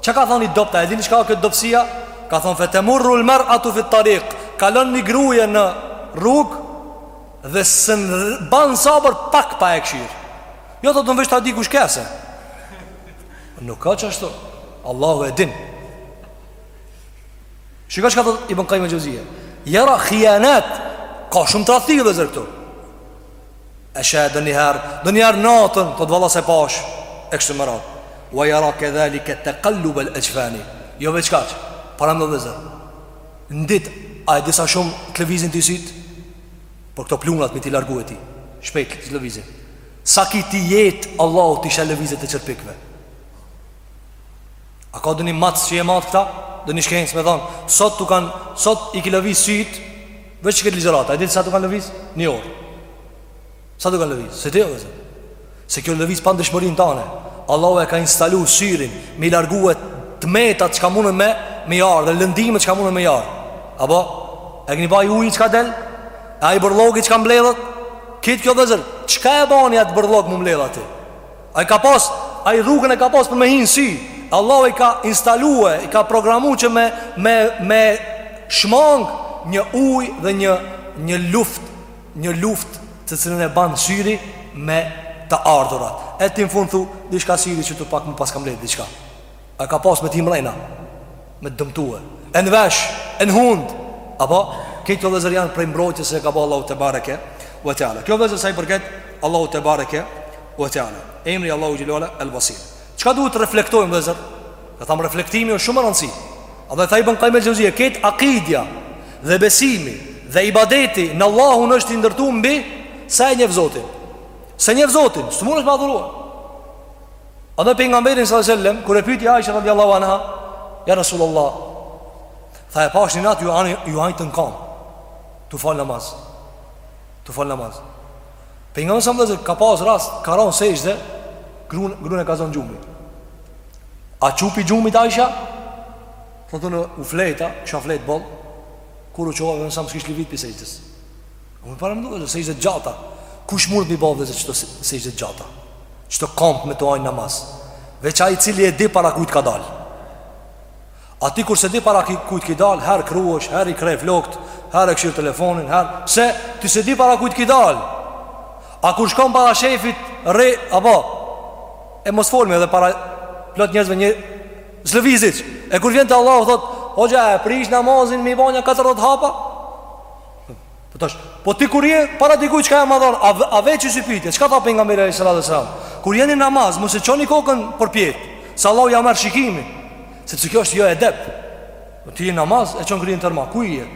Çka ka thonë i dobët, a e dini çka është kjo dobësia? Ka thonë fe temurru al mar'atu fi tariq, kalon një gruaje në rrugë dhe s'ban sabër pak pa e kshyr. Jo do veç ta di kush ke se. Nuk ka çashtu. Allahu e din. Shiko çka thotë Ibn Kajim el-Xheuzije. Jera hijanet, ka shumë tradhti vllezër këtu. E sheh donjëherë Donjëherë natën Thotë valla s'e pashë E kështu me radhë Wa jera kedhalike tekallubel exhfani Jo veç kaq Paramendo vllezër Në ditë A e di sa shumë të lëvizin ty sytë Por këto pluhnat me t'i largu e ti Shpejt lëvizin Sa ki ti jetë Allahu t'i sheh lëvizjet e qerpikëve A ka donjë matës që i mat këta? Donjë shkencë me thonë Sot t'u kanë Sot i ki lëviz sytë Veç që këtë ligjërata A e di sa t'u kanë lëviz? Një orë Sa t'u kanë lëviz? Se ti jo vllezër Se kjo lëviz pa ndjeshmërinë tane Allahu e ka instalu syrin Me i largu e të metat çka munden me Me i ardh dhe lëndimet çka munden me i ardh Apo E kini pa uji çka del E ai bërllogi çka mbledhet Krejt kjo vllezër Çka e bani atë bërllog m'u mbledh aty Ai ka pas, ai rrugën e ka pas për me hi në sy Allahu i ka instalue, i ka programu që me, me, me shmang një ujë dhe një, një luftë Një luftë të cilën e ban syri me të ardhurat E ti në fund thu, diçka syri që të pak m'u paska mbledh diçka Ai ka pas me t'hi mrena Me të dëmtue E në vesh, e në hundë Apo, këto vllezër janë prej mbrojtjes Që e ka ba Allahu tebareke Ve teala Kjo vllezër sa i përket Allahu tebareke Ve teala Emri Allahu xhelle ve ala El Basir Çka duhet të reflektojmë vllezër Dhe thamë reflektimi është shumë me rëndësi Edhe tha Ibn Kajim el-Xheuzije Krejt akidja dhe besimi Dhe ibadeti në Allahun është i ndërtu mbi Sa e njef Zotin S'e njef Zotin S'mund është me adhurua Edhe Pejgamberin sallallahu alejhi ve sellem Kur e pyti Aisha radi Allahu anha Ja Rasulullah Tha e pashë një natë ju, anë, ju ajtën kamt Tu falë namaz Tu falë namaz Pejgamberi alejhi selam vllezër ka pas rast Ka ra në sexhde Grun grun e ka zonë gjumi E çupi gjumi të Aisha Tha unë fleta Sa fleta boll Kur u çova alejhi selam s'kish livit prej sexhdes Unë paramendo kto sexhde t'gjata Kush mund të m'i ba vllezër qëto sexhde t'gjata Qëto kambë me t'u ajt n'namaz Veç ai i cili e di para kujt ka dal A ti kur s'e di para kujt ki dal Her kruhesh, her i kreh flokt Her e kshyr telefonin her... Se ti s'e di para kujt ki dal A kur shkon para shefit Rri, apo E mos fol më edhe para Plot njerëzve nuk Lëviz E kur vjen te Allahu thot Hoxha e prish namazin me i ba nja 40 hapa Po tash, po ti kur je para dikujt çka e madhon, a, a veç si pyetje, çka tha pejgamberi alayhis salam? Kur jeni namaz, mos e çoni kokën përpjetë. Se Allahu ja merr shikimin. Sepse kjo është jo edep. Po ti je namaz, e çon kryen tërma, ku je?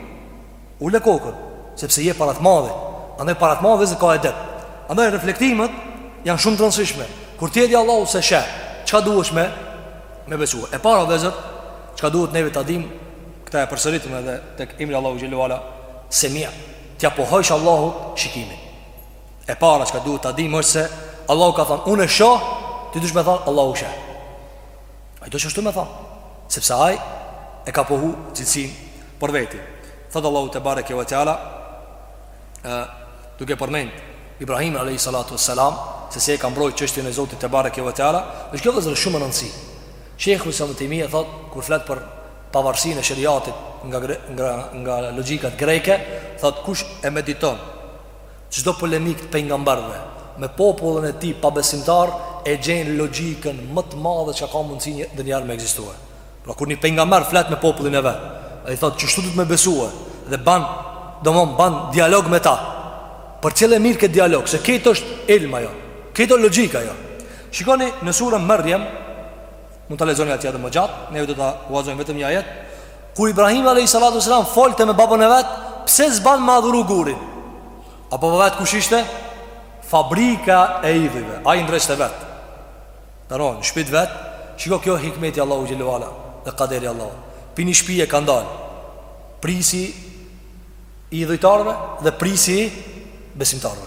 Ule kokën, sepse je para të madhe. Andaj para të madhe se ka edep. Andaj reflektimet janë shumë të rëndësishme. Kur ti e di Allahu se sheh, çka duhesh me me besuar. E para vllezër, çka duhet neve ta dimë Këta e përsëritëm edhe tek emri i Allahut xhel-le ue ala Semia T'ja pohojsh Allahut shikimin E para çka duhet ta dimë është se Allahu ka thonë Unë e shoh Ti dush me thonë Allahu sheh Ai do qështu ti me thonë Sepse aj e ka pohu cilësin për veti Thotë Allahu tebareke ue teala Duke përmend Ibrahim a.s. Se si e ka mbrojt çështjen e Zotit tebareke ue teala Shiko vllezër shumë në nësi Shejhul Islam Tejmija thotë kur flet për pavarësinë e sheriatit nga nga nga logjikat greke, thotë kush e mediton çdo polemikë të pejgamberëve me popullin e tij pabesimtar e gjen logjikën më të madhe çka ka mundësi ndonjëherë me ekzistue. Pra kur një pejgamber flet me popullin e vet, ai thotë qështu duhet me besue dhe ban domon ban dialog me ta. Përcille mirë këtë dialog, se krejt është ilm ajo, krejt është logjikë ajo. Shikoni në surën Merjem, mund ta lexoni atje edhe më gjatë, ne do ta uazojmë vetëm një ajet, kur Ibrahim a.s. folte me babën e vet, pse s'ban me adhuru gurin? A baba i vet kush ishte? Fabrika e idhujve, ai i ndreqte vetë. Domonë, në shpi të vet, shiko kjo hikmeti i Allahut xhel-le ue ala dhe kaderi i Allahut. Pi një shpije kanë dalë, prijsi i idhujtarve dhe prijsi i besimtarve.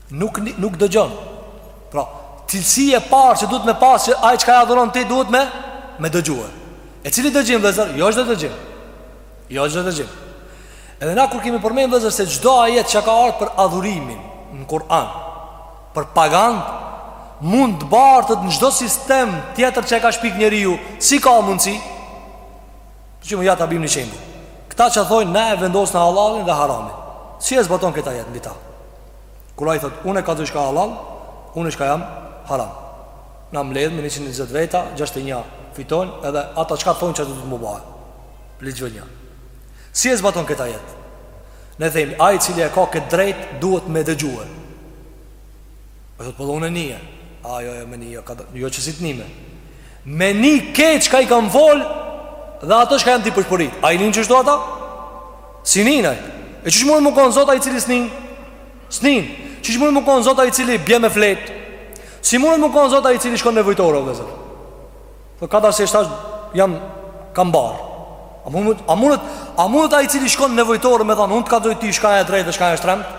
Nuk nuk dëgjon. Pra, cilësi e parë që duhet me pas që ai çka e adhuron ti duhet me me dëgjue. E cili dëgjim vllezër? Jo çdo dëgjim. Jo çdo dëgjim. Edhe na kur kemi përmend vllezër se çdo ajet që ka ardhur për adhurimin në Kur'an, për paganët mund të bartet në çdo sistem tjetër që e ka shpik njeriu, si ka mundsi? Qe ja ta bim një shembull Këta që thonë ne e vendosim na hallallin dhe haramin Si e zbaton këtë ajet mbi ta Kur ai thot, unë e caktoj çka hallall, unë çka janë haram. Na mbledhemi 120 veta, 61 fiton edhe ata çka thonë qashtu duhet me u ba. Ligjvënia. Si e zbaton këtë ajet? Ne themi, ai i cili e ka këtë të drejtë duhet me dëgjue. E thot, po edhe unë e nije. A, jo, jo, me nije, jo, jo që si të nime. Me ni krejt çka i kam folë Dhe ato çka jam t'i përshpërit A i nin kështu ata? Si nin ai E qysh munet me konë zot ai i cili s'nin? S'nin Qysh munet me konë zot ai i cili bje me flet? Si munet me konë zot ai i cili shkon në nevojtore o vllezër? Dhe kadal se qetash jam kam barë A munet a munet ai i cili shkon në nevojtore me thon unë të kallzoj ty çka e drejtë çka e shtremt?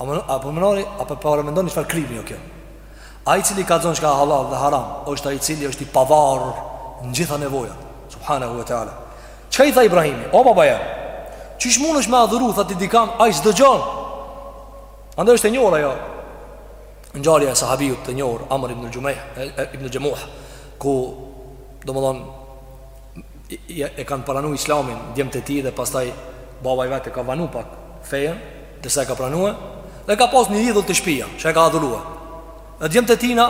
A mund a po mendoni a po paramendoni çfarë krimi o kjo? Ai i cili kallzon çka halal dhe haram, është ai i cili është i pavarur në gjitha nevojat. Subhanahu wa taala. Çka i tha Ibrahimi? O baba jem. Qysh mundesh me adhuru tha ti dikan që s'dëgjon. Andaj është e njohur ajo ngjarja e sahabiut të njohur Amr ibn Xhumej ibn Xhemuh ku domthon e kanë pranu islamin djemtë e tij dhe pastaj baba i vetë e ka vanu pak fejën derisa e ka pranue dhe ka pas një idhull te shpia që e ka adhurue dhe djemtë e tina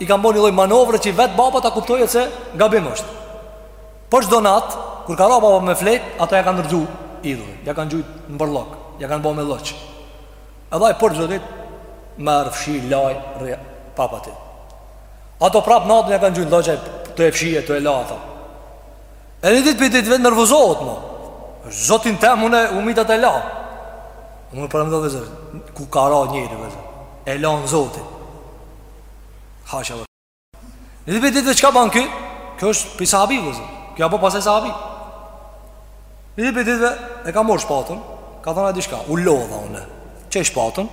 i kanë bo një lloj manovre që i vetë baba ta kuptojë se gabim është për çdo natë kur ka ra baba me flet ata ja kanë rrëzu idhullin ja kanë gjujt në bërllok ja kanë bo me lloç edhe ai për çdo ditë merr fshi laj rrë papatit Ata prap natën ja kanë gjujt n'lloç ai tu e fshi e tu e la ata E një ditë prej ditëve nervozohet mo Zotin tem unë u myta tu e la Unë paramendo vllezër Ku ka ra njeri vllezër E lan zotin Hasha vllezër Një ditë prej ditëve çka ban ky Kjo është për sahabi vllezër Kjo apo pas e sahabi Një ditë prej ditëve e ka marr shpatën Ka thon a di çka U lodha unë Qe shpatën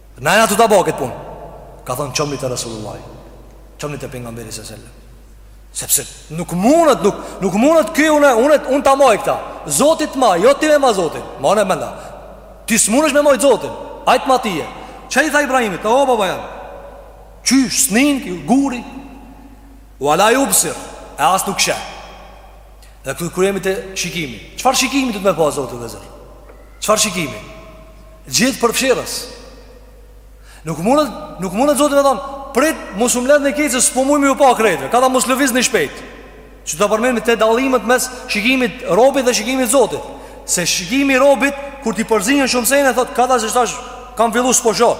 Na janë ato të bëhë këtë punë. Ka thonë çomni te Resulullahi, çomni te pejgamberi së sellem. Sepse nuk mundet, nuk, nuk mundet kjo unë, unë, unë ta maj këta. Zoti t'ma, jo ti me ma Zotin. Mane në mend a. Ti s'mundesh me majt Zotin. Ai t'ma tye. Çka i tha Ibrahimi? O, baba jem. Qysh, s'nin, guri. Ve la jubsir. E as nuk sheh. Dhe kur kur jemi te shikimi. Çfarë shikimi duhet me pas Zoti vllezër? Çfarë shikimi? Gjithëpërfshirës Nuk mundet, nuk mundet zoti me thonë, prit mos u mblidhni krejt se s'po muj me ju pa krejtve. Kadal mos lëvizni shpejt. Siç do ta përmendim te dallimet mes shikimit robit dhe shikimit zotit. Se shikimi i robit, kur t'i përzihen shumë sene, thotë, kadal se qetash, kam fillu s'po shoh.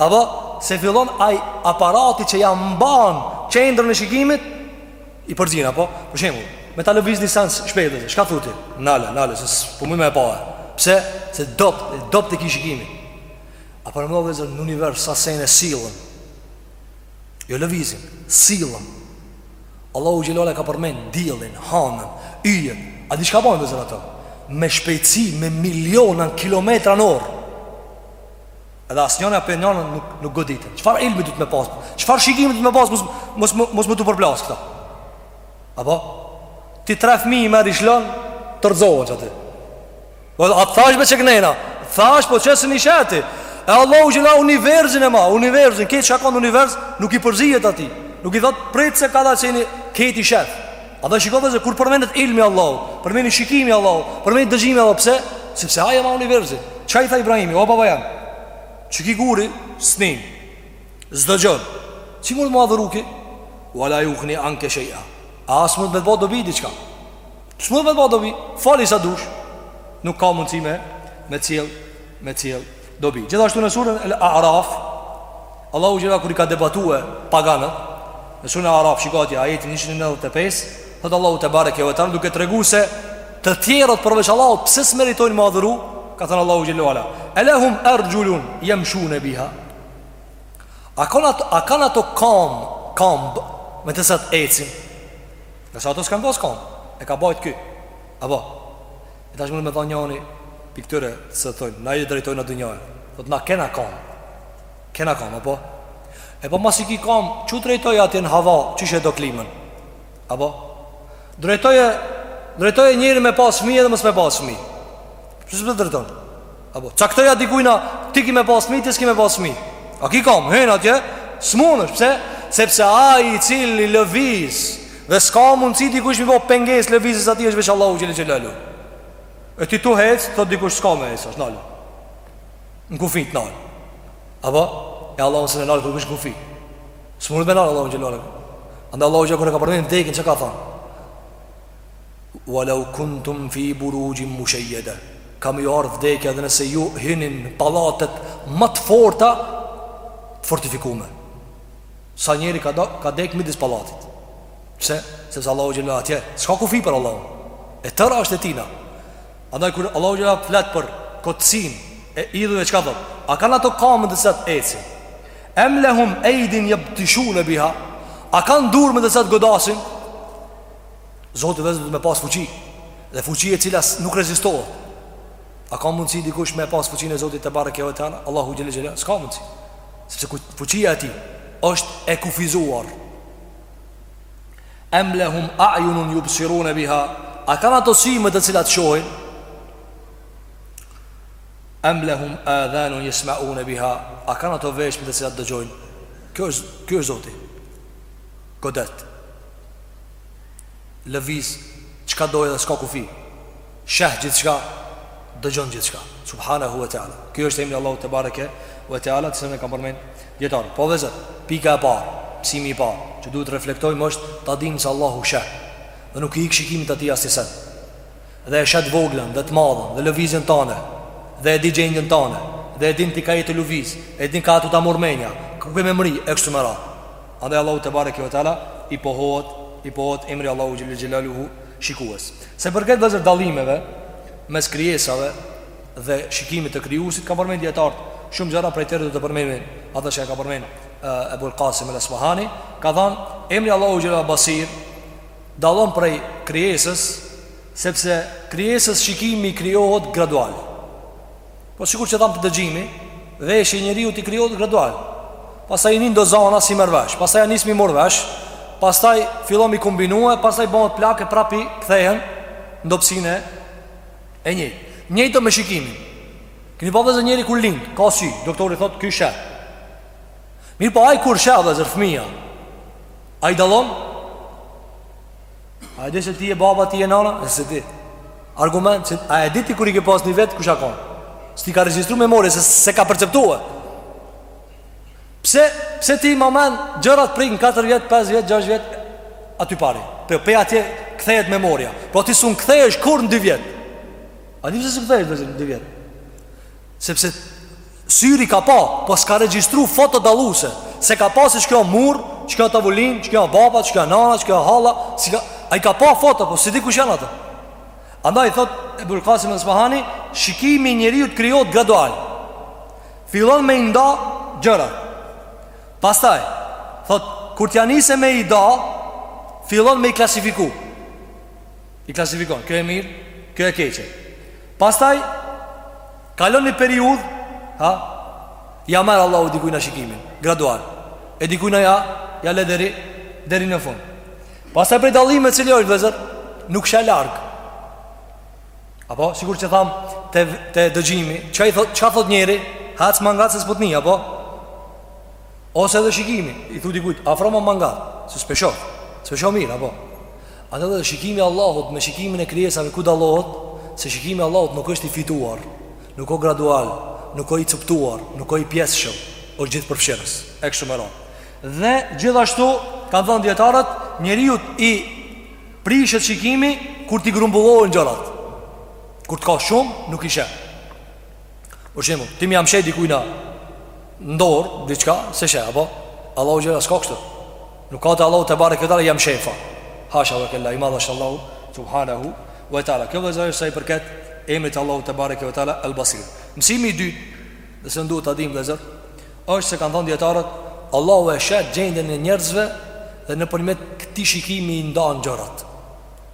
Apo, se fillon ai aparati që ja mban qendrën e shikimit, I përzihen apo? Për shembull, me ta lëviz një send shpejt atë. Çka thotë? Nale, nale, se s'po muj me e pa. Pse? Se dobt, dobt e ki shikimin. A po mendon vllezër në univers sa sene sillen. Jo lëvizin, sillen. Allahu xhele ve ala ka përmend diellin, hanën, yjet. A di çka bojnë vllezër ato? Me shpejtësi me miliona kilometra në orë. Edhe asnjëna për njënën nuk, nuk goditen Çfarë ilmi duhet me pasë Çfarë shikimi duhet me pasë Mos, mos, mos, mos me t'u përplasë këto Apo Ti tre fmi i merr i shlon Të rrëzohen qaty po, A të thash me që kënejna Thash po qe s'nin s'sheh ti E Allahu xhela universin e ma Universin, kejt çka ka n'univers Nuk i përzihet atij Nuk i thot prit se ka da qeni Kejt i shef Andaj shiko vllezër, kur përmendet ilmi i Allahut, përmendet shikimi i Allahut, përmendet dëgjimi i Allahut, pse? Sepse ai e ma universin. Ça i tha Ibrahimi, o baba jem, qiky guri, s'nin, s'dëgjon, si mund m'u adhuru ky? Ve la jugni anke shej'a, a s'mund me të bo dobi diçka? S'mund me të bo dobi, fali sa dush, nuk ka mundësi me, me t'sjell, me t'sjell. Dobi. Gjithashtu në surën El Araf, Allahu xhela kur i ka debatue paganët, në surën El Araf shiko te ajeti 195, thot Allahu tebareke ve teala duke tregu se të tjerët përveç Allahut pse s'meritojnë m'u adhuru, ka thënë Allahu xhela ve ala. Elahum arjulun yamshun biha. A kanë ato, a kanë ato kam, kamb me të cilat ecin. Nëse ato s'kanë pas kam, e ka bajt ky. Apo. E tash mundet me thanë njani pi këtyre se thojnë na i drejtojmë në dynja Thot na kena kam Kena kam, apo? E po masi ki kam, çu drejtoje atje në hava, qysh e do klimën? Apo? Drejtoje, drejtoje njerin me pas fmi edhe mos me pas fmi Që s'po e drejton? Apo, caktoja dikujna, ti ki me pas fmi, ti s'ki me pas fmi. A ki kam, hin atje, s'munësh, pse? Sepse ai i cili lëviz, dhe s'ka mundësi dikush me i bo pengesë lëvizjes së tij është veç Allahu xhele xhelaluhu. E ti tu hec, thot dikush s'ka me hec, e t'nal. Në kufi të nal. Apo, e Allahun s'e nal kurkush n'kufi. S'munet me nalë Allahun xhele xhelaluhu. Andaj Allahu xhele xhelaluhu ka përmen dekën çka ka thonë. Walau kuntum fi burujin mushayyada. Ka me ju ardh vdekja edhe nëse ju hyni në pallatet më të forta të fortifikume. Sa njeri ka de, ka dek midis pallatit. Pse? Sepse Allahu xhela atje, s'ka kufi për Allahun. E tëra është e tina. Andaj kur Allahu xhela flet për kotësin e idhujve çka thot? A kanë ato kam me të cilat ecin? Em lahum aydin yabtishun biha? A kanë dur me të cilat godasin? Zoti vllezër duhet me pas fuqi Dhe fuqi e cila nuk rezistohet A ka mundësi dikush me pas fuqin e Zotit tebareke ve teala Allahu xhele xhelaluhu S'ka mundësi Sepse fuqia e tij është e kufizuar Em lehum a'junun jubsirune biha A kanë ato sy me të cilat shohin Em lehum adhanun jesmaune biha A kanë ato vesh me të cilat dëgjojnë Kjo është, kjo është Zoti Godet. Lëviz çka dojë dhe s'ka kufi. Sheh gjithçka, dëgjon gjithçka. Subhanehu ve teala. Ky është emri i Allahut te bareke ve teala, të cilin e kanë përmend dijetarët. Po vllezër, pika e parë, mësimi i parë që duhet të reflektojmë është ta dimë se Allahu sheh dhe nuk i ik shikimit të tij asnjë send. Dhe e sheh të voglën dhe të madhen dhe lëvizjen tane dhe e di gjendjen tane dhe e din ti kah je tu lëviz, e din kah o tu ta marr menja, ku ke me mrri e kështu me radhë. Andaj Allahu te bareke ve teala i pohohet i pohohet emri Allahu xhele xhelaluhu shikues. Sa i përket vllezër dallimeve mes krijesave dhe shikimit të krijuesit kanë përmend dijetarët shumë gjëra prej tyre do të përmendim ato që ka përmend uh, Ebul Qasim el Asfahani ka thënë emri Allahu xhelel basir dallon prej krijesës sepse krijesës shikimi i krijohet gradual. Po sikur që thamë te dëgjimi Veshi njeriut i krijohet gradual Pastaj i nin do zana s'i merr vesh Pastaj ja nis m'i marrë vesh Pastaj fillon m'i kombinue Pastaj bëhet plak e prap i kthehen N'dobësinë e njëjtë Njëjtë o me shikimin Keni pa vllezër njeri kur lind Ka sy, doktori thot, ky sheh Mirëpo, ai kur sheh vllezër fëmija A i dallon A e di se ti je baba ti je nana? E s'e di Argument që a e di ti kur i ke pas një vjet kush o kon S't'i ka regjistru memorja se s'e ka perceptue Pse, pse t'i man men gjërat prej në 4 vjet, 5 vjet, 6 vjet Aty pari Pe, pe atje kthehet memorja Po ti s'un kthehesh kurrë në 2 vjet A di se s'un kthehesh në 2 vjet Sepse syri ka pa, po s'ka regjistru foto dalluse S'e ka pa se qikjo mur, qikjo tavolinë, qikjo baba, qikjo nana, qikjo halla s'i ka, Ai ka pa foto, po s'i di kush janë ato Andaj thot Ebul Kasim el Asbahani Shikimi njeriut i krijohet gradual Fillon me i nda gjërat Pastaj Thot, kur t'ja nisë me i da Fillon me i klasifiku I klasifikon, kjo e mirë, kjo e keqe Pastaj Kalon një periudhë Ha Ja merr Allahu dikujna shikimin Gradual E dikujna ja Ja le deri Deri në fund Pastaj prej dallimeve cili është vllezër Nuk sheh larg Apo, sikur që thamë Te, te dëgjimi Çka thot, çka thot njeri Hec ma ngat se s'po t'ni, apo Ose edhe shikimi, i thu dikujt, afroma ma ngat, se s'pe shoh, s'pe shoh mirë, apo? Atë dhe shikimi i Allahut me shikimin e krijesave ku dallohet, se shikimi i Allahut nuk është i fituar, nuk o gradual, nuk o i copëtuar, nuk o i pjesshëm, o gjithëpërfshirës, e kështu me radhë. Dhe gjithashtu, kanë thonë dijetarët, njeriut i prishet shikimi kur t'i grumbullohen gjërat, kur t'ka shumë, nuk i sheh. Për shembull, ti me ja mshef dikujt nën dorë diçka, s'e sheh apo Allahu xhele s'ka kështu. Nuk ka te Allahu tebareke wa taala ja mshefa. Hasha wa kella i madh Allahu subhanahu wa taala. Kjo vëllezër sa i përket emrit Allahu tebareke wa taala al Basir. Mësimi i dytë, dhe se duhet ta dimë vëllezër, është se kanë thënë dietarët Allahu e sheh gjendjen e njerëzve dhe nëpërmjet këtij shikimi i ndan gjërat.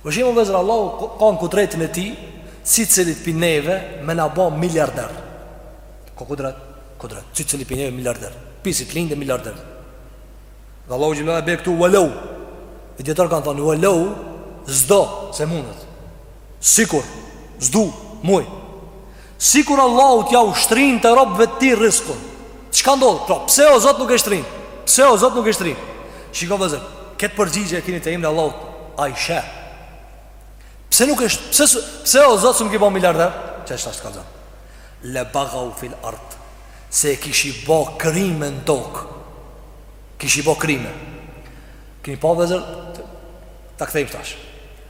Për shembull vëllezër Allahu ka në kudretin e tij secilit prej neve me na bë miliarder. Ka kudret, kudret. Secili prej neve miliarder. Pi si të lindë miliarder. Dhe Allahu xhele e bë këtu walau. E dietarët kanë thënë walau s'do se mundet. Sikur s'du muj. Sikur Allahu t'ja u shtrinte robëve tij rrizkun çka ndodh? Pra, pse o Zot nuk e shtrin? Pse o Zot nuk e shtrin? Shiko vëllezër, këtë përgjigje e kini te emri Allahut Ai sheh Pse nuk e shtrin? Pse, pse o Zot s'um ki ba miliarder? Që është ashtë ka zërë? Le bagau fil ard Se e kishi bo krime në tokë Kishi bo krime Kini pa vëllezër Ta kthejmë tash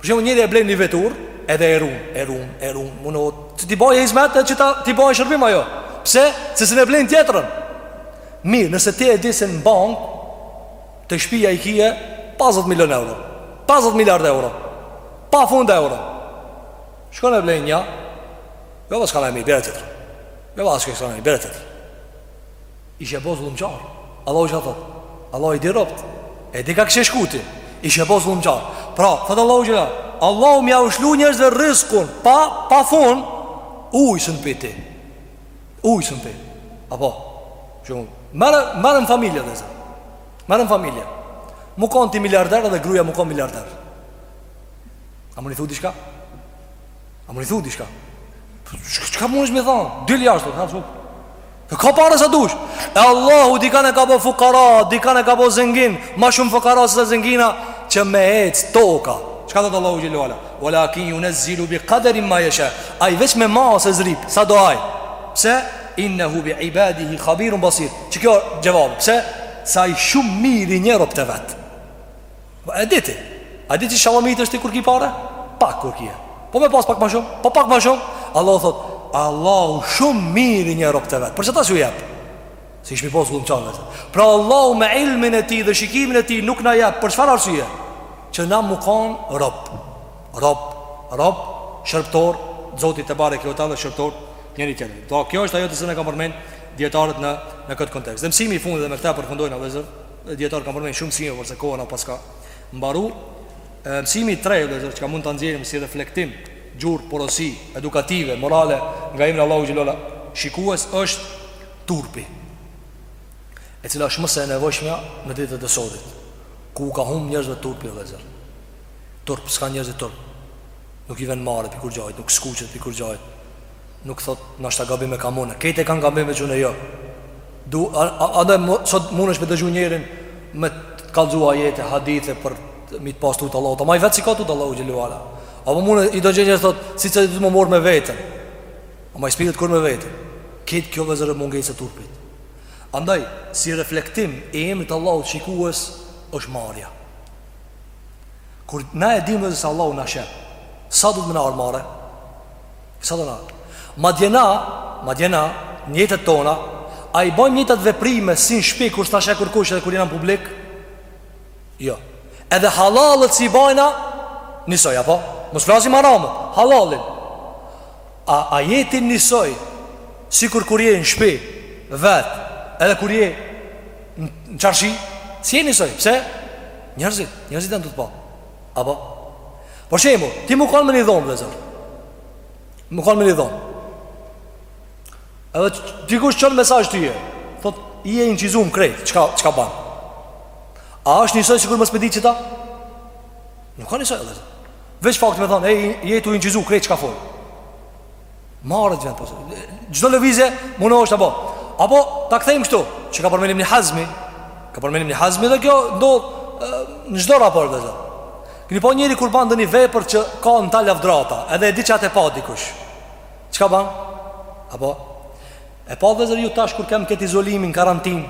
Për shembull, njeri e blen një veturë, edhe e run, e run, e run, munohet, që t'i bëjë hizmet dhe që ta, t'i bëjë shërbim ajo. Pse? Se s'un e blen tjetrën. Mirë, nëse ti e di se në bankë, te shpia i kie 50 milion euro, 50 miliard euro, pa fund euro. Shkon e blen një, jo be s'kanka e mirë, bjere tjetrën. Jo be s'kanka e mirë, bjere tjetrën. Ishe bo zullumqar Allahu çka thot Allahu i di robt E di ka kishe shku ti Ishe bo zullumqar Pra, thot Allahu xhele Allahu me jau lshu njerëzve rrizkun Pa, pa fund Uj s'un pi ti Uj s'un pi ti Apo merrëm familjen vëllezër merrëm familjen Me kanë ti miliarder dhe gruja me kanë miliarder A mun i thu diçka? A mun i thu diçka Çka po mun me thanë Dil jashtë të thotë ka pare sa dush E Allahu dikënd e ka bo fukara Dikënd e ka bo zengin Ma shumë fukara se zengina Që me ecë toka Çka thotë Allahu xhele wa ala Wa lakin junezzilu bi kaderin ma jesha Ai veç me masë zdrip Sa do ai Pse innehu bi ibadihi khabirun basir Qe kjo xhevap Pse se Ai shumë mirë i njeh robt e vet Po e di ti, a di ti shalomit është i kur ki pare? Pak kur ki e. Po me pas pak ma shumë, po pak ma shumë. Allah thot, Allahu shumë mirë i njeh robt e vet. Për qata s'u jep. Se ishmi bo zullumqarë vëllezër. Pra Allahu me ilmin e tij dhe shikimin e tij nuk na jep. Për çfarë arsye? Që na mu kanë rob. Rob, rob, shërbëtor Zotit tebareke wa taala dhe shërbëtor njëri-tjetrit. Pra, kjo është ajo që e kanë përmend dietarët në, në këtë kontekst. Dhe mësimi i fundit dhe me këtë e përfundojmë vëllezër. Dijetarët kanë përmend shumë mësime por se koha na paska mbaru e, mësimi i tretë vllezër çka mund ta nxjerrim si reflektim gjurmë porosi edukative morale nga emri Allahu xhelle ue ala shikues është turpi e cila është më se e nevojshme në ditët e sotit ku u ka hum njerëzve turpi vllezër turp s'kanë njerëzit turp nuk i ven marre pi kurgjajt nuk skuqet pi kurgjajt nuk thot nashta gabim e kam une kejt e kanë gabim veç une jo Do andaj sot mundesh me dëgju njërin me të kallzu ajete, hadithe për mi të pas tutë Allahut. Ama ai vetë s'i ka tutë Allahut xhelle ue ala. Apo mund e dëgjo njeri thot, secili duhet m'u morr me veten. Ama ai s'merret kurrë me veten. Kejt kjo vllezër mungesë e turpit. Andaj si reflektim i emrit t'Allahut shikues është marrja. Kur na e dimë se Allahu na sheh, sa duhet me na ardh marre? Sa do na. Madje na, madje na, n'jetët tona, a i bojmë njëjtat veprime si në shpi kur s'ta sheh kërkush edhe kur jena në publik? Jo. Edhe hallallet s'i bojna, njësoj, apo? Mos flasim haramet, hallallin. A, a je ti njësoj, sikur kur je në shpi, vetë, edhe kur je në çarshi, s'je njësoj, pse? Njerëzit, njerëzit jan tu të pa. Apo? Për shembull, ti m'u kanë me një dhomë, vllezër. M'u kanë me një dhomë. Edhe dikush çon mesazh ty e, thot, je i inçizum krejt, çka, çka ban? A është njësoj sikur mos me dit qita? Nuk ka njësoj, vllezër. Veç fakti me thonë, e, je tu inçizu krejt, çka fol? Marre të ven po. Çdo lëvizje mundohesh apo. Apo ta kthejmë këtu, çka përmend Ibn Hazmi. Ka përmend Ibn Hazmi dhe kjo do në çdo raport vllezër. Keni pa njeri kur bën ndonjë vepër që ka në ta lavdrata, edhe e di që at e pa dikush. Çka bën? Apo e pa vllezër ju tash kur kem këtë izolimin, karantin.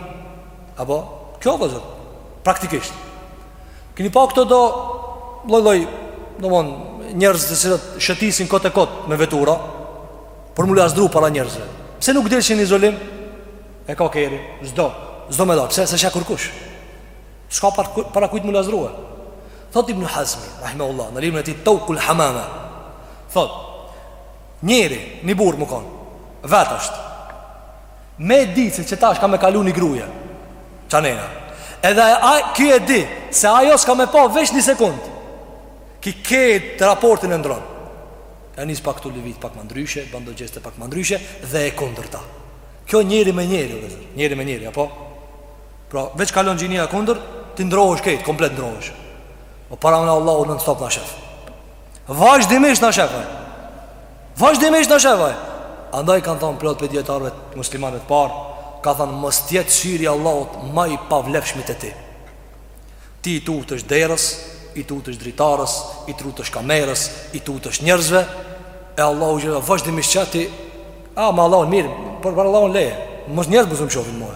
Apo kjo vllezër praktikisht. Kini pa këto do Lloj-lloj Domon njerëz të cilët shëtisin kot e kot me vetura Për m'u lazdru para njerëzve Pse nuk del që n'izolim E ka kerrin S'do S'do me dal Pse s'e sheh kërkush S'ka par, para kujt m'u lazdru e Thot ibn Hazmi rahimehullah Në librin e tij Taukul Hamame Thot Njeri Një burrë m'u konë Vetë është Me e dit se qe tash ka me kalu një gruje qanena Edhe a, ki e di Se ajo s'ka me pa veç një sekund Ki kejt raportin e ndron Ja nis pak tu lëvit pak më ndryshe Ban do gjeste pak më ndryshe Dhe e kundërta Kjo njeri me njeri Njeri me njeri, apo? Pra, veç kalon gjinia kundër Ti ndrohesh kejt, komplet ndrohesh E pra na Allahu non-stop na shef Vazhdimisht na shef aj Vazhdimisht na shef aj Andaj kanë thonë plot prej dijetarve të muslimanëve t'parë Kanë thonë mos t'jetë syri i Allahut ma i pavlefshmi te ti Ti i tutesh derës, i tutesh dritares, i tutesh kamerës, i tutesh njerëzve E Allahu gjithë vazhdimisht t'sheh ti Ama Allahun mirë, por, për Allahun leje Mos njerëz mos m'shofin mue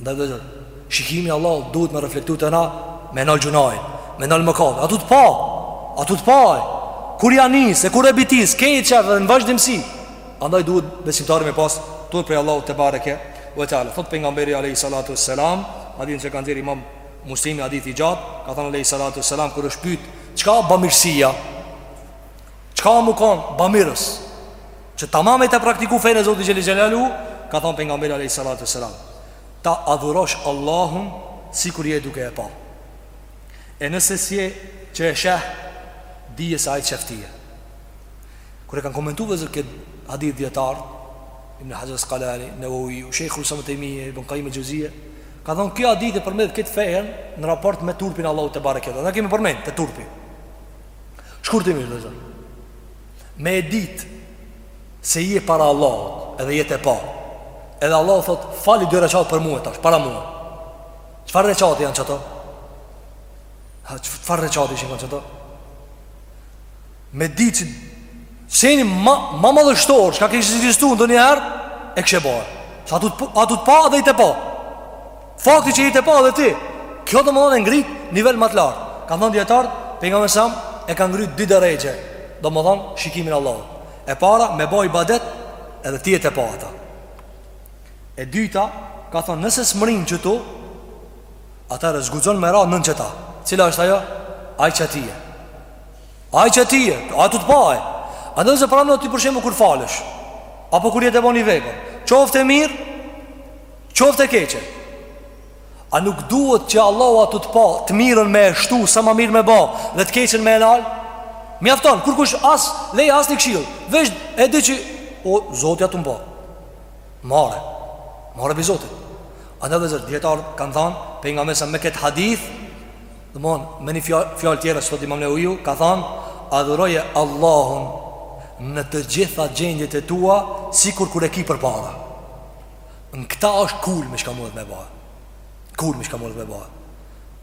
Andaj vllezër Shikimi i Allahut duhet me reflektu te na Me nalë gjynahin Me nalë mëkate A tu të pa A tu të pa e Kur ja nis E kur e bitis Krejt qërë dhe në vazhdimësi Andaj duhet besimtari me pas Turp prej Allahut tebareke ve teala Thot Pejgamberi Alejhi salatu selam Hadithin që ka nxjerrë imam Muslimi hadith i gjatë Ka thënë Alejhi salatu selam Kur është pyt Çka a bamirësia Çka me konë bamirës Që tamam me e praktiku fejnë e Zotit Xhele Xhelaluhu Ka thonë Pejgamberi Alejhi Salatu Selam Ta adhurosh Allahun Sikur je duke e pa E nëse s'je që e sheh Dije se aj t'shef tye Kur e kanë komentu vllezër këtë hadith dijetarët Ibn Haxher Askalani, Neveviu, Shejhul Islam Ibn Tejmije, Ibn Kajim el Xhevzije Kanë thonë kjo hadith e përmbledh këtë fejnë Në raport me turpin e Allahut tebareke Ne kemi përmbledhë turpin Shkurtimisht vllezër Me e dit Se je para Allahut Edhe je t'e pa Edhe Allahu t'thot Fali dy reqat për mu e tash Para mue Çfar reqat janë qëto Çfar reqat ishin kanë qato Me dit që Seni ma, ma madhështor Çka ka ekzistu ndonjëherë E kështë e bërë Se a tu të pa edhe je t'e pa Fakti që je t'e pa edhe ti Kjo domethënë e ngrit n'nivel më të lartë Kanë thënë dijetarët Pejgamberi alejhi selam e ka ngrit n'dy derexhe Domethënë shikimin e Allahut E para me bo ibadet Edhe ti je t'e pa ata E dyta Ka thënë nëse s'mërrin qëtu Atëherë s'guxon me ra nën qëta Cila është ajo? Aj t'sheh tye Aj t'sheh tye A tu të pa e A nëse pra ti për shembull kur falesh Apo kur je t'e bo një vepër Qoftë e mirë Qoftë e keqe A nuk duhet që Allahu a tu të pa Të mirën me e shtu sa ma mirë me ba Dhe të keqen me e nal Mjafton, kurkush as Lej as një kshill Veç e di që O Zoti a tu m'pa Marre Marre prej Zotit Andaj vllezër Dijetarët kanë than Pejgamberi alejhi selam me këtë hadith Domethon Me një fjalë fjalë tjera Thot imam Neveviu Ka than Adhuroje Allahun Në të gjitha gjendjet e tua Sikur kur e ki përpara Në këta është kulmi çka mundet me ba e Kulmi çka mundet me ba e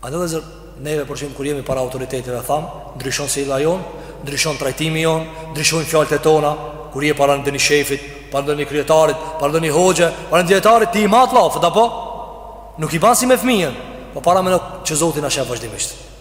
Andaj vllezër Neve për shembull kur jemi para autoriteteve tham Ndryshon sjellja jon Ndryshon trajtimi jon Ndryshon fjalët e tona Kur je para ndonjë shefit Para ndonjë kryetarit Para ndonjë hoxhe Para ndonjë dijetarit Ti i matë llafet apo Nuk i ban si me fmijen Po paramendo që Zoti na shef vazhdimisht